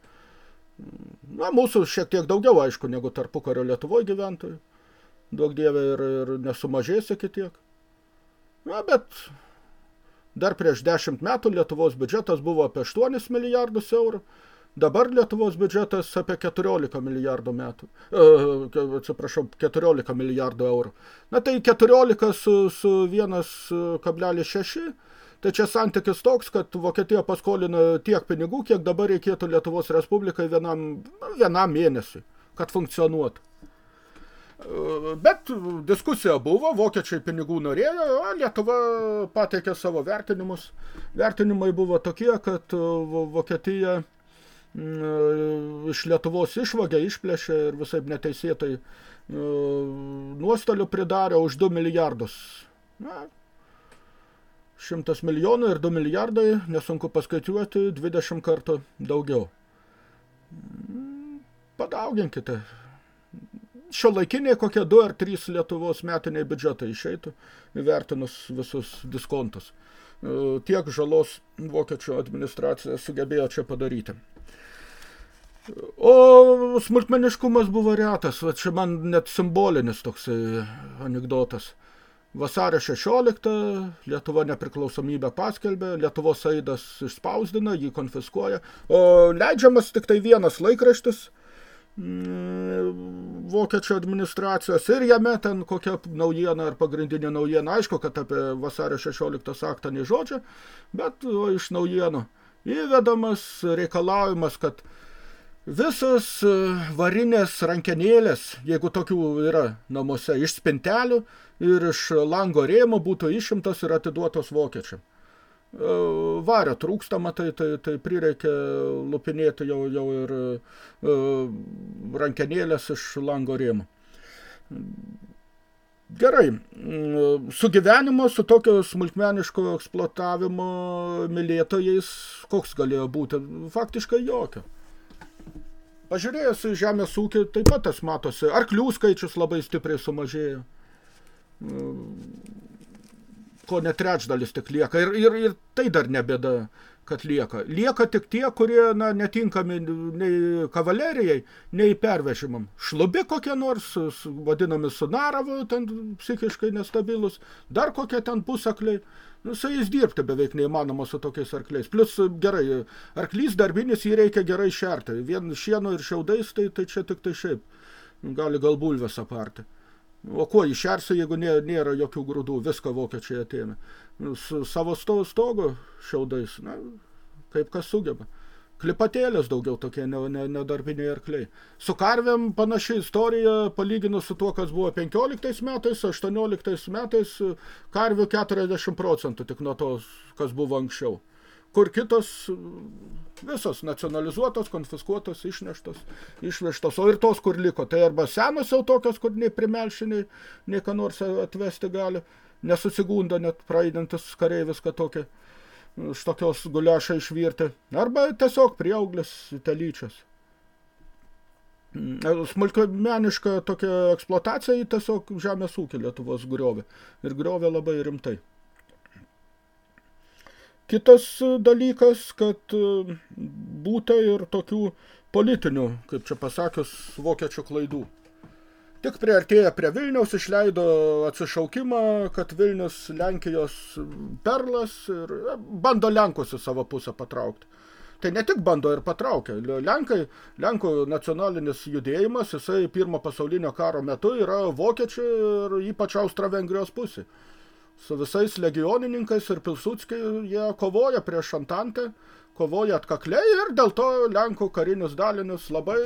Na, mūsų šiek tiek daugiau, aišku, negu tarpukario Lietuvoje gyventojų duok dievė ir, ir nesumažės iki tiek. Na, bet dar prieš dešimt metų Lietuvos biudžetas buvo apie 8 milijardus eurų, dabar Lietuvos biudžetas apie 14 milijardų metų, e, atsiprašau, 14 milijardų eurų. Na tai 14 su, su 1,6, tai čia santykis toks, kad Vokietija paskolina tiek pinigų, kiek dabar reikėtų Lietuvos Respublikai vienam, vienam mėnesiui, kad funkcionuotų. Bet diskusija buvo, vokiečiai pinigų norėjo, o Lietuva pateikė savo vertinimus. Vertinimai buvo tokie, kad Vokietija mm, iš Lietuvos išvagė, išplėšė ir visai neteisėtai e, nuostolių pridarė už 2 milijardus. Na, 100 milijonų ir 2 milijardai, nesunku paskaičiuoti, 20 kartų daugiau. Mm, padauginkite šio laikiniai kokie 2 ar 3 Lietuvos metiniai biudžetai išeitų, įvertinus visus diskontus. E, tiek žalos vokiečių administracija sugebėjo čia padaryti. O smulkmeniškumas buvo retas, va čia man net simbolinis toksai anegdotas. Vasario 16 Lietuva nepriklausomybę paskelbė, Lietuvos aidas išspausdina, jį konfiskuoja, o leidžiamas tik tai vienas laikraštis – vokiečių administracijos ir jame ten kokia naujiena ar pagrindinė naujiena. Aišku, kad apie vasario 16 aktą nei žodžio, bet o, iš naujienų įvedamas reikalavimas, kad visos e, varinės rankenėlės, jeigu tokių yra namuose, iš spintelių ir iš lango rėmų būtų išimtos ir atiduotos vokiečiam. E, vario trūkstama, tai, tai, tai prireikia lupinėti jau, jau ir uh, rankenėlės iš lango rėmų. Gerai, mm, sugyvenimo su tokio smulkmeniško eksploatavimo mylėtojais koks galėjo būti? Faktiškai jokio. Pažiūrėjus į žemės ūkį, taip pat tas matosi. Arklių skaičius labai stipriai sumažėjo ko net trečdalis tik lieka. Ir, ir, ir tai dar nebėda, kad lieka. Lieka tik tie, kurie na, netinkami nei kavalerijai, nei pervežimam. Šlubi kokie nors, vadinami su naravu, ten psichiškai nestabilus, dar kokie ten pusakliai. Nu, su jais dirbti beveik neįmanoma su tokiais arkliais. Plus, gerai, arklys darbinis jį reikia gerai šerti. Vien šieno ir šiaudais, tai, tai čia tik tai šiaip. Gali gal bulves aparti. O kuo išersi, jeigu nė, nėra jokių grūdų, viską vokiečiai atėmė. Nu, su savo sto, stogo šiaudais, na, kaip kas sugeba. Klipatėlės daugiau tokie nedarbiniai ne, ne arkliai. Su karvėm panaši istorija, palyginus su tuo, kas buvo 15 metais, 18 metais, karvių 40 procentų tik nuo to, kas buvo anksčiau. Kur kitos visos nacionalizuotos, konfiskuotos, išneštos, išvežtos, o ir tos, kur liko, tai arba senos jau tokios, kur nei primelšiniai, nei ką nors atvesti gali, nesusigunda net praeidantis kareivis, kad tokia iš tokios guliašą išvirti, arba tiesiog prieauglis telyčias. Smulkiameniška tokia eksploatacija tiesiog žemės ūkį Lietuvos griovė. Ir griovė labai rimtai. Kitas dalykas, kad būta ir tokių politinių, kaip čia pasakius, vokiečių klaidų. Tik priartėję prie Vilniaus išleido atsišaukimą, kad Vilnius Lenkijos perlas ir bando Lenkus į savo pusę patraukti. Tai ne tik bando ir patraukia. Lenkai, Lenkų nacionalinis judėjimas, jisai pirmo pasaulinio karo metu yra vokiečių ir ypač Austro-Vengrijos pusė. Su visais legionininkais ir Pilsudskiai jie kovoja prieš Antantę, kovoja atkakliai ir dėl to Lenkų karinius dalinius labai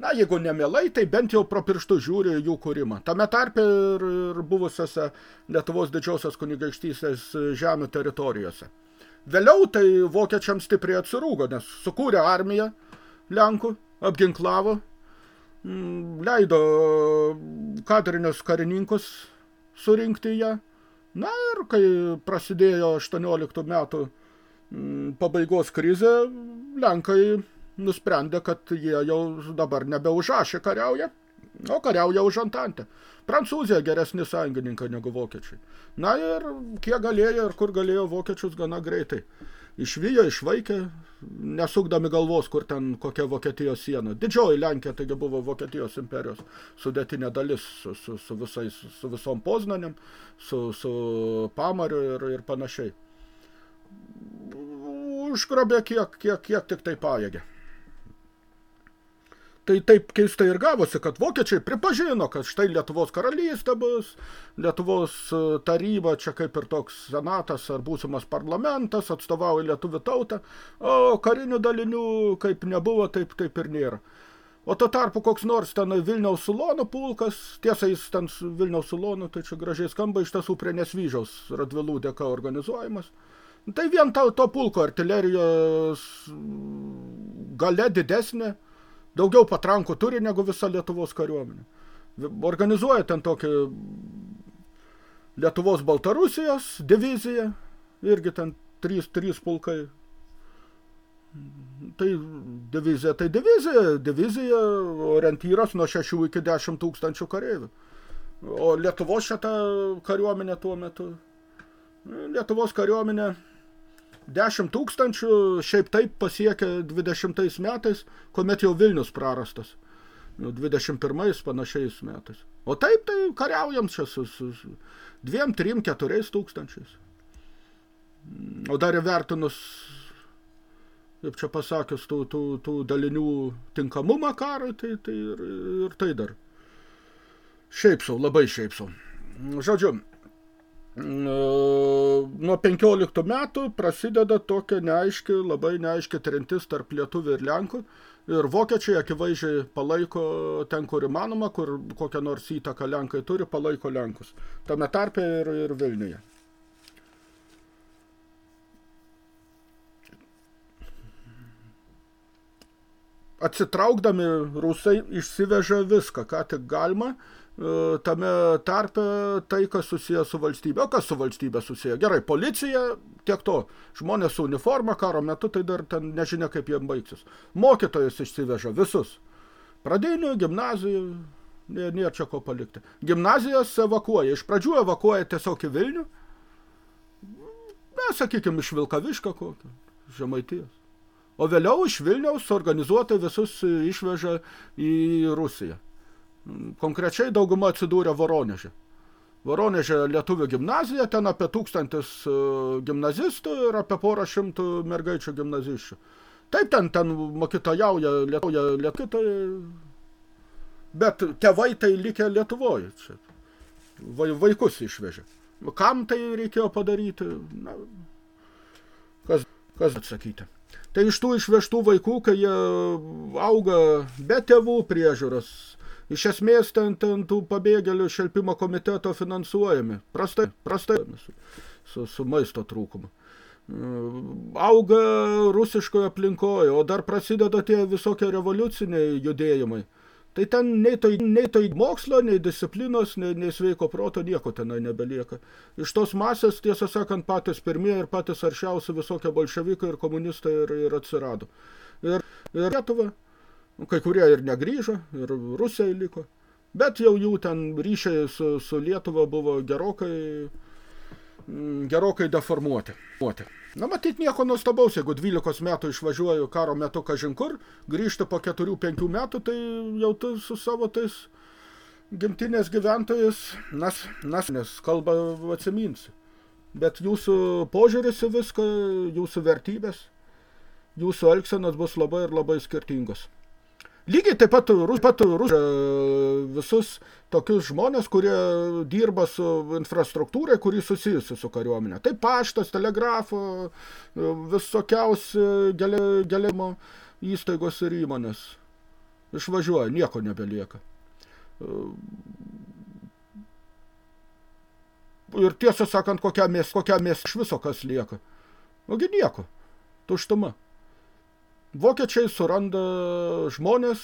na, jeigu nemielai, tai bent jau pro pirštų žiūri jų kūrimą. Tame tarpe ir, ir buvusiose Lietuvos didžiosios kunigaikštystės žemių teritorijose. Vėliau tai vokiečiams stipriai atsirūgo, nes sukūrė armiją Lenkų, apginklavo, mm, leido kadrinius karininkus surinkti ją. Na ir kai prasidėjo 18 metų mm, pabaigos krizė, Lenkai nusprendė, kad jie jau dabar nebeužašė kariauja, o kariauja už Antantę. Prancūzija geresni sąjungininkai negu vokiečiai. Na ir kiek galėjo ir kur galėjo vokiečius gana greitai. Išvijo, išvaikė, nesukdami galvos, kur ten kokia Vokietijos siena. Didžioji Lenkija, taigi buvo Vokietijos imperijos sudėtinė dalis su, su, su, visais, su visom Poznanėm, su, su Pamariu ir, ir panašiai. Užgrobė kiek, kiek, kiek tik tai pajėgė. Tai taip keistai ir gavosi, kad vokiečiai pripažino, kad štai Lietuvos karalystė bus, Lietuvos e, taryba, čia kaip ir toks senatas ar būsimas parlamentas, atstovauja lietuvių tautą, o karinių dalinių kaip nebuvo, taip, taip ir nėra. O tuo tarpu koks nors ten Vilniaus Sulonų pulkas, tiesa jis ten Vilniaus Sulonų, tai čia gražiai skamba iš tiesų prie Nesvyžiaus Radvilų dėka organizuojamas. Tai vien to, to pulko artilerijos gale didesnė, daugiau patrankų turi negu visa Lietuvos kariuomenė. Organizuoja ten tokį Lietuvos Baltarusijos diviziją, irgi ten trys, trys pulkai. Tai divizija, tai divizija, divizija orientyras nuo 6 iki 10 tūkstančių kareivių. O Lietuvos šitą kariuomenę tuo metu, Lietuvos kariuomenė 10 tūkstančių šiaip taip pasiekė 20 metais, kuomet jau Vilnius prarastas. 21 nu, panašiais metais. O taip tai kariaujam čia su, su, su 2, 3, 4 tūkstančiais. O dar įvertinus, kaip čia pasakius, tų, tų, tų dalinių tinkamumą karui, tai, tai ir, ir tai dar. Šiaip sau, labai šiaip sau. Žodžiu, nuo 15 metų prasideda tokia neaiški, labai neaiški trintis tarp lietuvių ir lenkų. Ir vokiečiai akivaizdžiai palaiko ten, kur įmanoma, kur kokią nors įtaką lenkai turi, palaiko lenkus. Tame tarpe ir, ir Vilniuje. Atsitraukdami rusai išsiveža viską, ką tik galima – E, tame tarpe tai, kas susiję su valstybė. O kas su valstybė susiję? Gerai, policija, tiek to. Žmonės su uniforma karo metu, tai dar ten nežinia, kaip jiem baigsis. Mokytojus išsiveža visus. Pradinių, gimnazijų, nėra čia ko palikti. Gimnazijas evakuoja. Iš pradžių evakuoja tiesiog į Vilnių. Na, sakykime, iš Vilkavišką kokį, Žemaitijos. O vėliau iš Vilniaus organizuotai visus išveža į Rusiją. Konkrečiai dauguma atsidūrė Voroneže. Voroneže lietuvių gimnazija, ten apie tūkstantis e, gimnazistų ir apie porą šimtų mergaičių gimnaziščių. Taip, ten, ten mokytojauja lietuvoje lietuvitai, bet tėvai tai likę Lietuvoje. Čia. Vaikus išvežė. Kam tai reikėjo padaryti? Na, kas, kas atsakyti? Tai iš tų išvežtų vaikų, kai jie auga be tėvų priežiūros, Iš esmės ten, ten tų pabėgėlių šelpimo komiteto finansuojami. Prastai, prastai su, su, su maisto trūkumu. auga rusiškoje aplinkoje, o dar prasideda tie visokie revoliuciniai judėjimai. Tai ten nei tai, nei tai mokslo, nei disciplinos, nei, nei sveiko proto nieko tenai nebelieka. Iš tos masės, tiesą sakant, patys pirmieji ir patys aršiausi visokie bolševikai ir komunistai ir, ir atsirado. Ir, ir Lietuva, kai kurie ir negrįžo, ir Rusijai liko. Bet jau jų ten ryšiai su, su Lietuva buvo gerokai, gerokai deformuoti. Na, matyt, nieko nuostabaus, jeigu 12 metų išvažiuoju karo metu kažin kur, grįžti po 4-5 metų, tai jau tu su savo tais gimtinės gyventojais, nas, nas, nes kalbą atsiminsi. Bet jūsų požiūris į viską, jūsų vertybės, jūsų elgsenos bus labai ir labai skirtingos. Lygiai taip pat, pat Rusija visus tokius žmonės, kurie dirba su infrastruktūrai, kuri susijusi su kariuomenė. Tai paštas, telegrafo, visokiausi gelimo įstaigos ir įmonės. Išvažiuoja, nieko nebelieka. Ir tiesą sakant, kokia mės, kokia mės iš viso kas lieka. Ogi nieko, tuštuma. Vokiečiai suranda žmonės,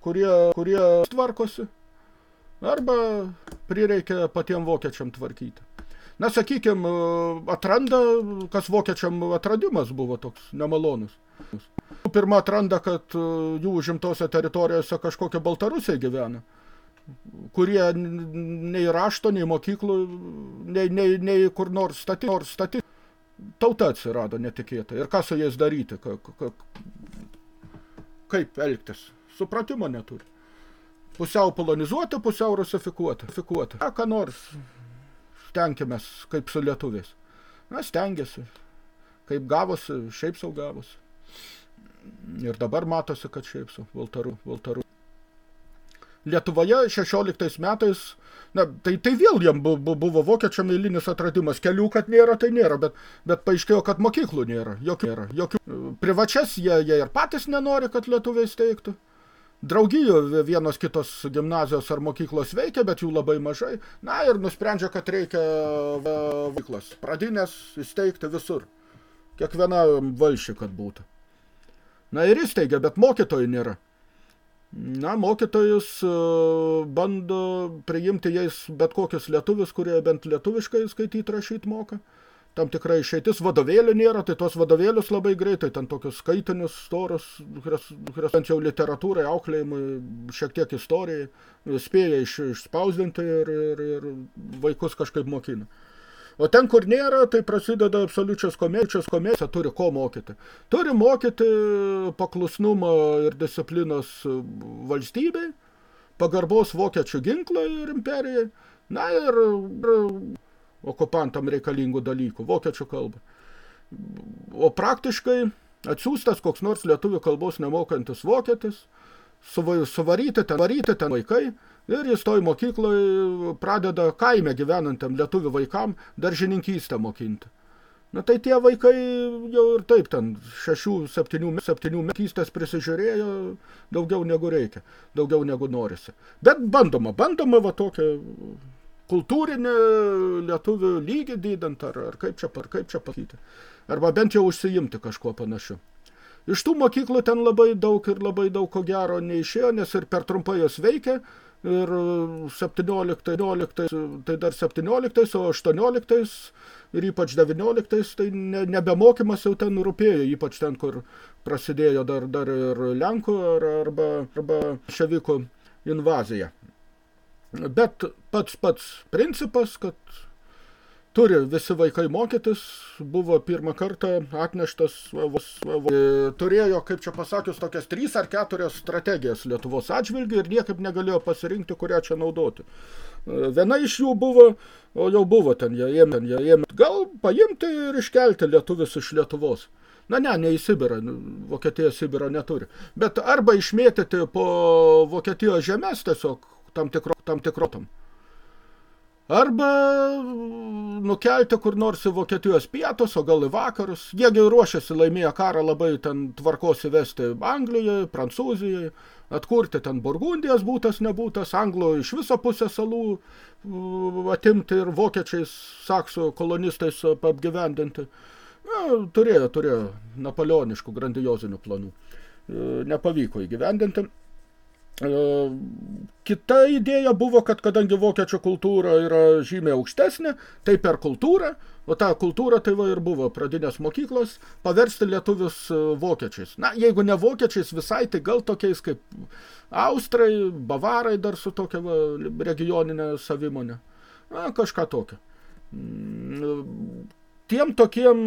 kurie, kurie tvarkosi, arba prireikia patiem vokiečiam tvarkyti. Na, sakykime, atranda, kas vokiečiam atradimas buvo toks nemalonus. Pirma atranda, kad jų užimtose teritorijose kažkokie baltarusiai gyvena, kurie nei rašto, nei mokyklų, nei, nei, nei kur nors stati, nors stati tauta atsirado netikėtai. Ir ką su jais daryti? Ka, ka, kaip elgtis? Supratimo neturi. Pusiau polonizuoti, pusiau rusifikuoti. Fikuoti. A, ką nors stenkimės, kaip su lietuviais. Na, stengiasi. Kaip gavosi, šiaip sau gavosi. Ir dabar matosi, kad šiaip sau, Valtaru, Valtaru. Lietuvoje 16 metais Na, tai, tai vėl jam buvo, buvo vokiečiam eilinis atradimas. Kelių, kad nėra, tai nėra, bet, bet paaiškėjo, kad mokyklų nėra. Jokių nėra. Jokių. Privačias jie, jie ir patys nenori, kad lietuviai steigtų. Draugijų vienos kitos gimnazijos ar mokyklos veikia, bet jų labai mažai. Na ir nusprendžia, kad reikia veiklos. Pradinės įsteigti visur. Kiekviena valšį, kad būtų. Na ir įsteigia, bet mokytojų nėra. Na, mokytojus e, bando priimti jais bet kokius lietuvius, kurie bent lietuviškai skaityti rašyti moka. Tam tikrai išeitis vadovėlių nėra, tai tos vadovėlius labai greitai, ten tokius skaitinius, storus, bent jau literatūrai, auklėjimui, šiek tiek istorijai, spėja iš, išspausdinti ir, ir, ir vaikus kažkaip mokina. O ten, kur nėra, tai prasideda absoliučios komercijos, komercija turi ko mokyti. Turi mokyti paklusnumo ir disciplinos valstybei, pagarbos vokiečių ginklai ir imperijai, na ir, ir okupantam reikalingų dalykų, vokiečių kalbą. O praktiškai atsiųstas koks nors lietuvių kalbos nemokantis vokietis, suvaryti ten, varyti ten vaikai, Ir jis toj mokykloj pradeda kaime gyvenantiem lietuvių vaikam daržininkystę mokinti. Na tai tie vaikai jau ir taip ten šešių, septynių, septynių mekystės prisižiūrėjo daugiau negu reikia, daugiau negu norisi. Bet bandoma, bandoma va tokia kultūrinė lietuvių lygį dydant, ar, ar kaip čia, ar kaip čia pasakyti. Arba bent jau užsiimti kažkuo panašiu. Iš tų mokyklų ten labai daug ir labai daug ko gero neišėjo, nes ir per trumpai jos veikia, ir 17, 19, tai dar 17, o 18 ir ypač 19, tai ne, nebemokymas jau ten rūpėjo, ypač ten, kur prasidėjo dar, dar ir Lenkų arba, arba ševikų invazija. Bet pats pats principas, kad turi visi vaikai mokytis, buvo pirmą kartą atneštas, turėjo, kaip čia pasakius, tokias trys ar keturias strategijas Lietuvos atžvilgių ir niekaip negalėjo pasirinkti, kurią čia naudoti. Viena iš jų buvo, o jau buvo ten, jie ėmė, jie ėmė, gal paimti ir iškelti lietuvis iš Lietuvos. Na ne, ne į Sibirą, Vokietija Sibirą neturi. Bet arba išmėtyti po Vokietijos žemės tiesiog tam, tikro, tam tikrotam arba nukelti kur nors į Vokietijos pietus, o gal į vakarus. Jiegi ruošiasi laimėję karą labai ten tvarkos įvesti Anglijoje, Prancūzijoje, atkurti ten Burgundijos būtas nebūtas, Anglo iš viso pusės salų atimti ir vokiečiais, saksų kolonistais apgyvendinti. Na, turėjo, turėjo napoleoniškų grandiozinių planų. Nepavyko įgyvendinti. Kita idėja buvo, kad kadangi vokiečių kultūra yra žymiai aukštesnė, tai per kultūrą, o ta kultūra tai va ir buvo pradinės mokyklos, paversti lietuvius vokiečiais. Na, jeigu ne vokiečiais visai, tai gal tokiais kaip austrai, bavarai dar su tokia va, regioninė savimonė. Na, kažką tokio. Tiem tokiem,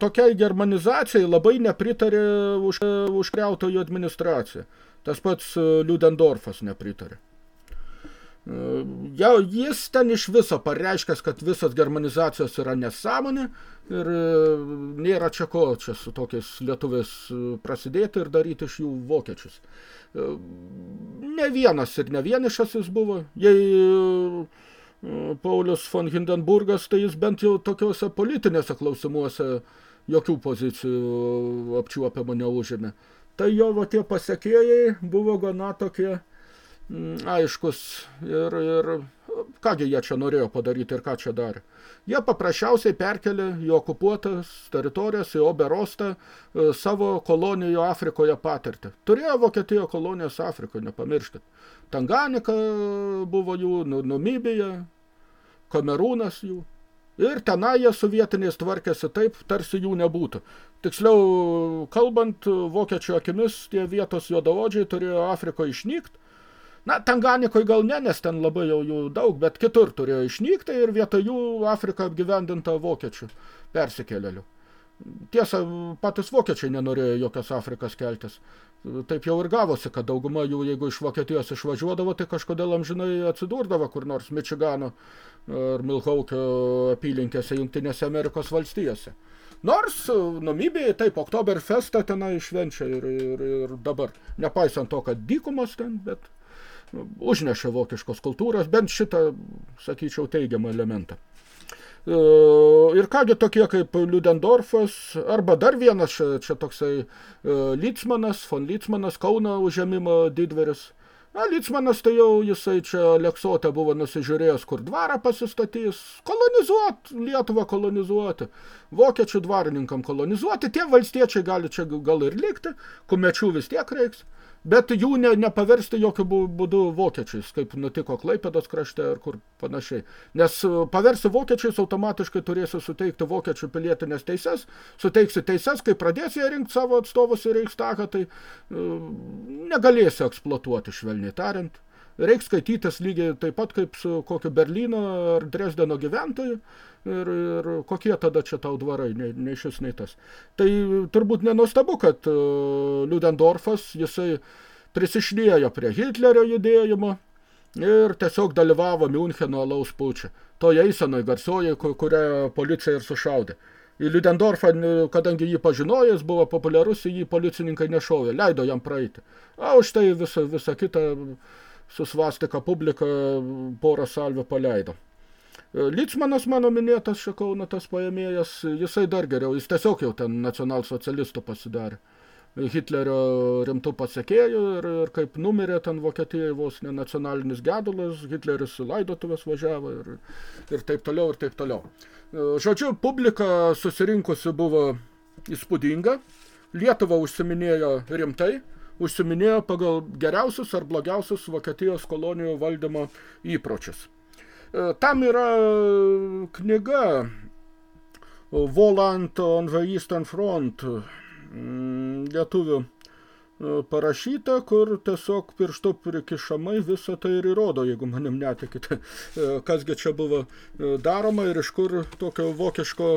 tokiai germanizacijai labai nepritarė už, užkriautojų administracija. Tas pats e, Liudendorfas nepritarė. E, jau jis ten iš viso pareiškęs, kad visas germanizacijos yra nesąmonė ir e, nėra čia ko čia su tokiais lietuviais prasidėti ir daryti iš jų vokiečius. Ne vienas ir ne vienišas jis buvo. Jei Paulius von Hindenburgas, tai jis bent jau tokiuose politinėse klausimuose jokių pozicijų apčiuopiamą neužėmė tai jo va, tie pasiekėjai buvo gana tokie mm, aiškus ir, ir kągi jie čia norėjo padaryti ir ką čia darė. Jie paprasčiausiai perkelė į okupuotas teritorijas, į Oberostą e, savo kolonijų Afrikoje patirtį. Turėjo Vokietijo kolonijas Afrikoje, nepamirškit. Tanganika buvo jų, Numibija, Kamerūnas jų. Ir tenai jie su vietiniais tvarkėsi taip, tarsi jų nebūtų. Tiksliau, kalbant, vokiečių akimis tie vietos juodaodžiai turėjo Afrikoje išnykti. Na, Tanganikoje gal ne, nes ten labai jau jų daug, bet kitur turėjo išnykti ir vietoj jų Afrika apgyvendinta vokiečių persikėlėlių. Tiesa, patys vokiečiai nenorėjo jokios Afrikas keltis. Taip jau ir gavosi, kad dauguma jų, jeigu iš Vokietijos išvažiuodavo, tai kažkodėl amžinai atsidurdavo kur nors Mičigano ar Milhaukio apylinkėse Jungtinėse Amerikos valstijose. Nors Namibijai taip Oktoberfestą tenai švenčia ir, ir, ir dabar, nepaisant to, kad dykumas ten, bet užnešė vokiškos kultūros, bent šitą, sakyčiau, teigiamą elementą. E, ir kągi tokie kaip Liudendorfas, arba dar vienas čia, toksai e, Lytsmanas, von Lytsmanas, Kauno užėmimo didveris. Na, Lytsmanas tai jau jisai čia Leksote buvo nusižiūrėjęs, kur dvarą pasistatys, kolonizuot, Lietuvą kolonizuoti, vokiečių dvarininkam kolonizuoti, tie valstiečiai gali čia gal ir likti, kumečių vis tiek reiks bet jų ne, nepaversti jokių būdų vokiečiais, kaip nutiko Klaipėdos krašte ar kur panašiai. Nes e, paversi vokiečiais automatiškai turėsi suteikti vokiečių pilietinės teises, suteiksi teises, kai pradėsi jie rinkti savo atstovus į Reichstagą, tai uh, negalėsi eksploatuoti, švelniai tariant. Reiks skaitytis lygiai taip pat kaip su kokiu Berlyno ar Dresdeno gyventoju ir, ir kokie tada čia tau dvarai, nei, nei šis, nei tas. Tai turbūt nenuostabu, kad uh, Liudendorfas, jisai prisišlėjo prie Hitlerio judėjimo ir tiesiog dalyvavo Miuncheno alaus pučia. Toje eisenoj garsioji, kurią policija ir sušaudė. Į Liudendorfą, kadangi jį pažinojo, jis buvo populiarus, jį policininkai nešovė, leido jam praeiti. O už tai visą, visą kitą su svastika publika porą salvių paleido. E, Lytsmanas mano minėtas Šakauna tas paėmėjas, jisai dar geriau, jis tiesiog jau ten nacionalsocialistų pasidarė. Hitlerio rimtų pasiekėjų ir, ir kaip numirė ten Vokietijai vos ne nacionalinis gedulas, Hitleris laidotuvės važiavo ir, ir taip toliau ir taip toliau. E, žodžiu, publika susirinkusi buvo įspūdinga, Lietuva užsiminėjo rimtai, užsiminėjo pagal geriausius ar blogiausius Vokietijos kolonijų valdymo įpročius. E, tam yra knyga Volant on the Eastern Front mm, lietuvių e, parašyta, kur tiesiog pirštu prikišamai visą tai ir įrodo, jeigu manim netikite, kasgi čia buvo daroma ir iš kur tokio vokiško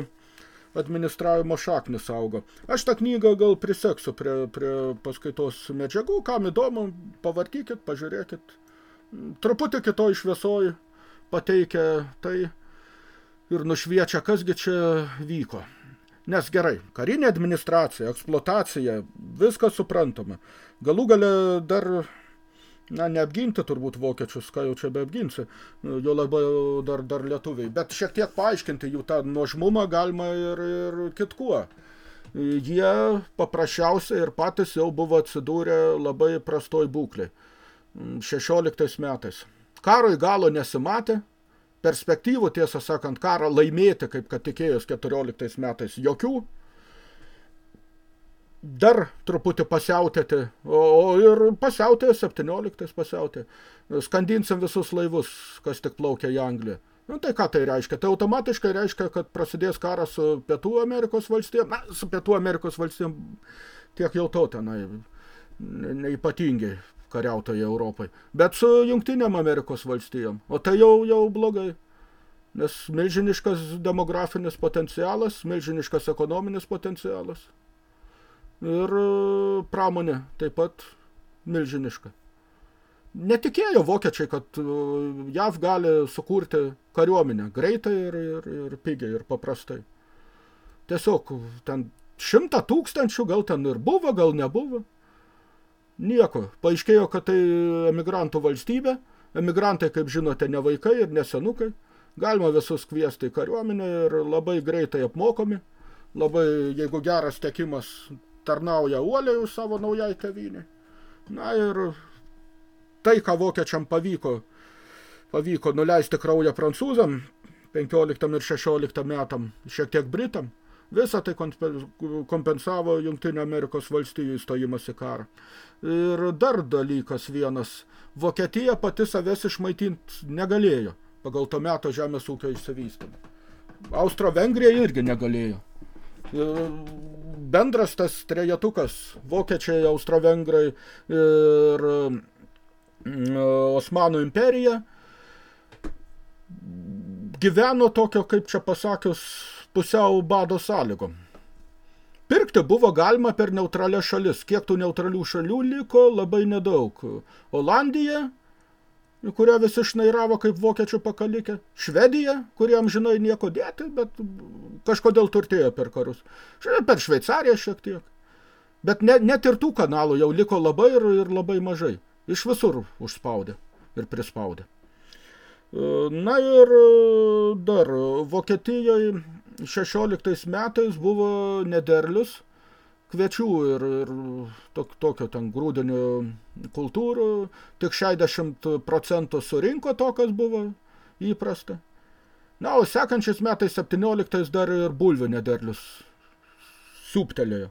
administravimo šaknis auga. Aš tą knygą gal priseksiu prie, prie paskaitos medžiagų, kam įdomu, pavartykit, pažiūrėkit. Truputį kitoj šviesoj pateikia tai ir nušviečia, kasgi čia vyko. Nes gerai, karinė administracija, eksploatacija, viskas suprantama. Galų gale dar na, neapginti turbūt vokiečius, ką jau čia beapginsi, jo labai dar, dar lietuviai, bet šiek tiek paaiškinti jų tą nuožmumą galima ir, ir kitkuo. Jie paprasčiausiai ir patys jau buvo atsidūrę labai prastoj būklei. 16 metais. Karo į galo nesimatė, perspektyvų, tiesą sakant, karą laimėti, kaip kad tikėjus 14 metais, jokių, dar truputį pasiautėti, o, o ir pasiautė 17 pasiautė. Skandinsim visus laivus, kas tik plaukia į Angliją. Nu, tai ką tai reiškia? Tai automatiškai reiškia, kad prasidės karas su Pietų Amerikos valstijom. Na, su Pietų Amerikos valstijom tiek jau to tenai neipatingai kariautojai Europai. Bet su Jungtinėm Amerikos valstijom. O tai jau, jau blogai. Nes milžiniškas demografinis potencialas, milžiniškas ekonominis potencialas ir e, pramonė taip pat milžiniška. Netikėjo vokiečiai, kad e, JAV gali sukurti kariuomenę greitai ir, ir, ir pigiai ir paprastai. Tiesiog ten šimtą tūkstančių, gal ten ir buvo, gal nebuvo. Nieko. Paaiškėjo, kad tai emigrantų valstybė. Emigrantai, kaip žinote, ne vaikai ir nesenukai. Galima visus kviesti į kariuomenę ir labai greitai apmokomi. Labai, jeigu geras tekimas, tarnauja uoliai savo naujai tėvynį. Na ir tai, ką vokiečiam pavyko, pavyko nuleisti kraują prancūzam 15 ir 16 metam, šiek tiek britam, visą tai kompensavo Jungtinio Amerikos valstijų įstojimas į karą. Ir dar dalykas vienas, Vokietija pati savęs išmaitint negalėjo pagal to meto žemės ūkio išsivystymą. Austro-Vengrija irgi negalėjo. E, bendras tas trejetukas, vokiečiai, austro-vengrai ir mm, Osmanų imperija gyveno tokio, kaip čia pasakius, pusiau bado sąlygom. Pirkti buvo galima per neutralią šalis. Kiek tų neutralių šalių liko, labai nedaug. Olandija – kurią visi šnairavo kaip vokiečių pakalikė. Švedija, kuriam žinai nieko dėti, bet kažkodėl turtėjo per karus. Per Šveicariją šiek tiek. Bet ne, net ir tų kanalų jau liko labai ir, ir labai mažai. Iš visur užspaudė ir prispaudė. Na ir dar Vokietijoje 16 metais buvo nederlius kviečių ir, ir tok, tokio ten grūdinių kultūrų, tik 60 procentų surinko to, kas buvo įprasta. Na, o sekančiais metais 17 dar ir bulvių nederlius siūptelėjo.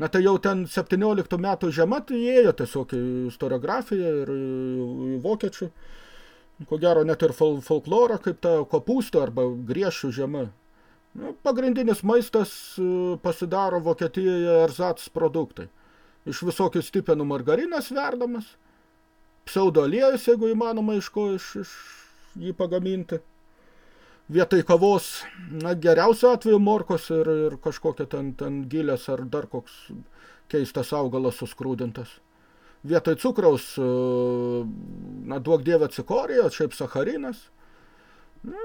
Na, tai jau ten 17 metų žema, tai ėjo tiesiog į istoriografiją ir į vokiečių. Ko gero net ir fol folklorą, kaip ta kopūsto arba griešių žema. Nu, pagrindinis maistas e, pasidaro Vokietijoje erzats produktai. Iš visokių stipenų margarinas verdamas, pseudo aliejus, jeigu įmanoma iš ko iš, iš jį pagaminti. Vietoj kavos, na, geriausio atveju morkos ir, ir kažkokia ten, ten gilės ar dar koks keistas augalas suskrūdintas. Vietoj cukraus, e, na, duok dievę cikorija, šiaip sacharinas. Na,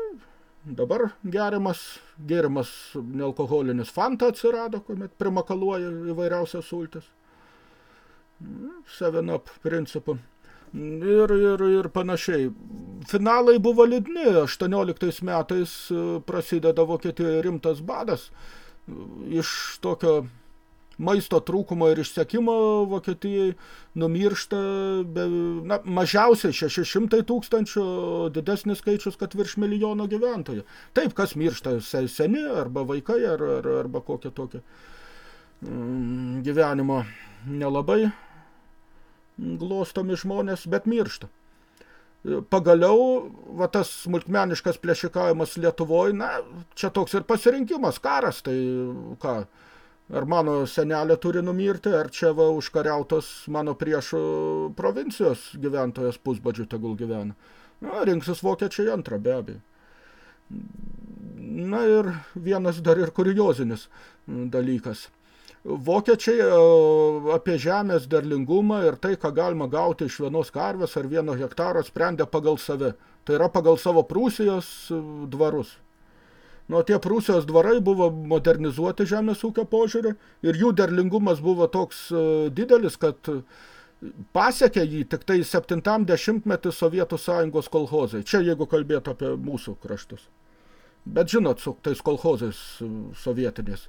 Dabar geriamas, gėrimas nealkoholinis fanta atsirado, kuomet primakaluoja įvairiausias sultis. Seven up principu. Ir, ir, ir panašiai. Finalai buvo liūdni. 18 metais prasideda Vokietijoje rimtas badas. Iš tokio maisto trūkumo ir išsekimo Vokietijai numiršta be, na, mažiausiai 600 tūkstančių, didesnis skaičius, kad virš milijono gyventojų. Taip, kas miršta, seni arba vaikai ar, ar, arba kokie tokie mm, gyvenimo nelabai glostomi žmonės, bet miršta. Pagaliau, va tas smulkmeniškas plėšikavimas Lietuvoje, na, čia toks ir pasirinkimas, karas, tai ką, Ar mano senelė turi numirti, ar čia va užkariautos mano priešų provincijos gyventojas pusbadžių tegul gyvena. Na, rinksis vokiečiai antrą be abejo. Na ir vienas dar ir kuriozinis dalykas. Vokiečiai e, apie žemės derlingumą ir tai, ką galima gauti iš vienos karvės ar vieno hektaro, sprendė pagal save. Tai yra pagal savo Prūsijos dvarus. Nu, tie Prūsijos dvarai buvo modernizuoti žemės ūkio požiūrį ir jų derlingumas buvo toks uh, didelis, kad pasiekė jį tik tai 70-metį Sovietų sąjungos kolhozai. Čia jeigu kalbėtų apie mūsų kraštus. Bet žinot, su tais kolhozais sovietiniais.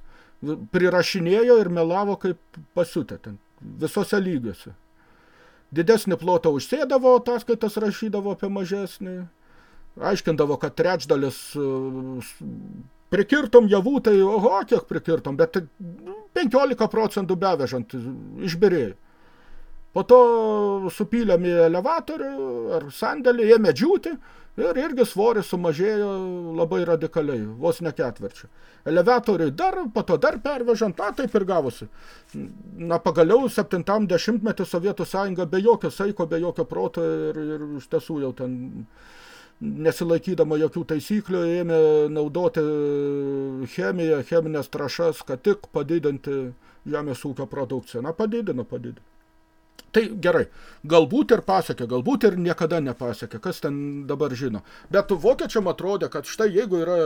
Prirašinėjo ir melavo kaip pasiutę ten, visose lygiuose. Didesnį plotą užsėdavo, ataskaitas rašydavo apie mažesnį. Aiškindavo, kad trečdalis prikirtom javų, tai oho, kiek prikirtom, bet 15 procentų bevežant išbirėjo. Po to supylėm į elevatorių ar sandėlį, ėmė džiūti ir irgi svoris sumažėjo labai radikaliai, vos ne ketvirčių. Elevatoriui dar, po to dar pervežant, na taip ir gavosi. Na pagaliau 70-metį Sovietų sąjunga be jokio saiko, be jokio proto ir, ir iš tiesų jau ten nesilaikydama jokių taisyklių, ėmė naudoti chemiją, cheminės trašas, kad tik padidinti žemės ūkio produkciją. Na, padidino, padidino. Tai gerai, galbūt ir pasiekė, galbūt ir niekada nepasiekė, kas ten dabar žino. Bet vokiečiam atrodė, kad štai jeigu yra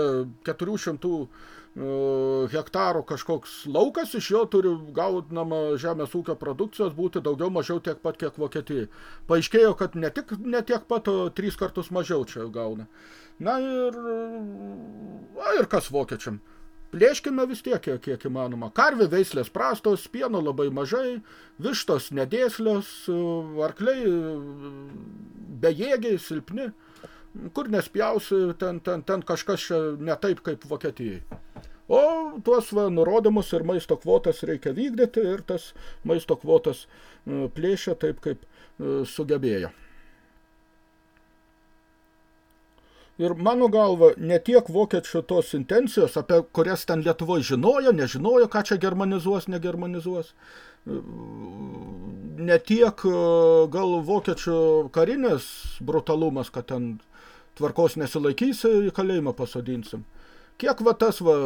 400 hektarų kažkoks laukas, iš jo turi gaunama žemės ūkio produkcijos būti daugiau mažiau tiek pat, kiek Vokietijai. Paaiškėjo, kad ne tik ne tiek pat, o trys kartus mažiau čia gauna. Na ir, a, ir kas vokiečiam? Plėškime vis tiek, kiek, kiek įmanoma. Karvė veislės prastos, pieno labai mažai, vištos nedėslios, arkliai bejėgiai, silpni. Kur nespjausi, ten, ten, ten kažkas čia ne taip kaip Vokietijai. O tuos va, nurodymus ir maisto kvotas reikia vykdyti ir tas maisto kvotas plėšia taip, kaip sugebėjo. Ir mano galva, ne tiek vokiečių tos intencijos, apie kurias ten Lietuvoje žinojo, nežinojo, ką čia germanizuos, negermanizuos. Ne tiek gal vokiečių karinės brutalumas, kad ten tvarkos nesilaikysi, į kalėjimą pasodinsim. Kiek va tas va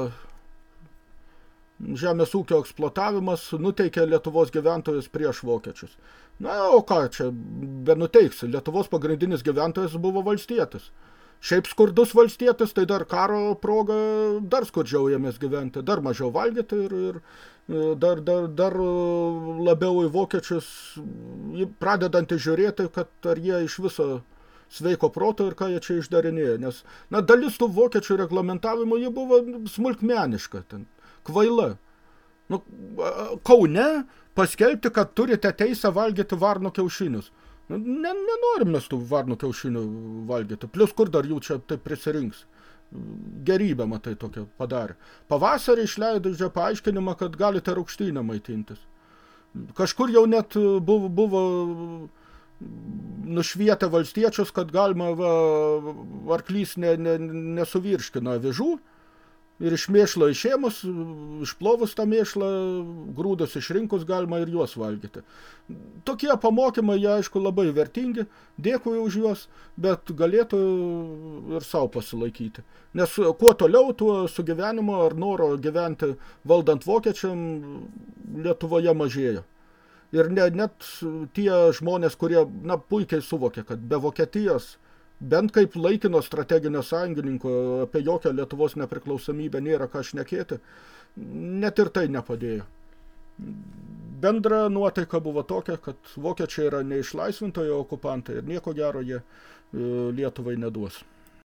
žemės ūkio eksploatavimas nuteikė Lietuvos gyventojus prieš vokiečius. Na, o ką čia benuteiksi, Lietuvos pagrindinis gyventojas buvo valstietis. Šiaip skurdus valstietis, tai dar karo proga dar skurdžiau jėmės gyventi, dar mažiau valgyti ir, ir dar, dar, dar labiau į vokiečius pradedantį žiūrėti, kad ar jie iš viso sveiko proto ir ką jie čia išdarinėja. Nes na, dalis tų vokiečių reglamentavimo jie buvo smulkmeniška, ten, kvaila. Nu, Kaune paskelbti, kad turite teisę valgyti varno kiaušinius. Nu, ne, nenorim mes tų varnų kiaušinių valgyti. Plius kur dar jų čia taip prisirinks. Gerybę, matai, tokią padarė. Pavasarį išleido čia paaiškinimą, kad galite rūkštynę maitintis. Kažkur jau net buvo, buvo nušvietę valstiečius, kad galima va, arklys ne, ne, nesuvirškina avižų, ir iš mėšlo išėmus, išplovus tą mėšlą, grūdus išrinkus galima ir juos valgyti. Tokie pamokymai, jie aišku, labai vertingi, dėkui už juos, bet galėtų ir savo pasilaikyti. Nes kuo toliau, tuo sugyvenimo ar noro gyventi valdant vokiečiam Lietuvoje mažėjo. Ir ne, net tie žmonės, kurie na, puikiai suvokė, kad be Vokietijos – bent kaip laikino strateginio sąjungininko apie jokią Lietuvos nepriklausomybę nėra ką šnekėti, net ir tai nepadėjo. Bendra nuotaika buvo tokia, kad vokiečiai yra neišlaisvintojo okupantai ir nieko gero jie e, Lietuvai neduos.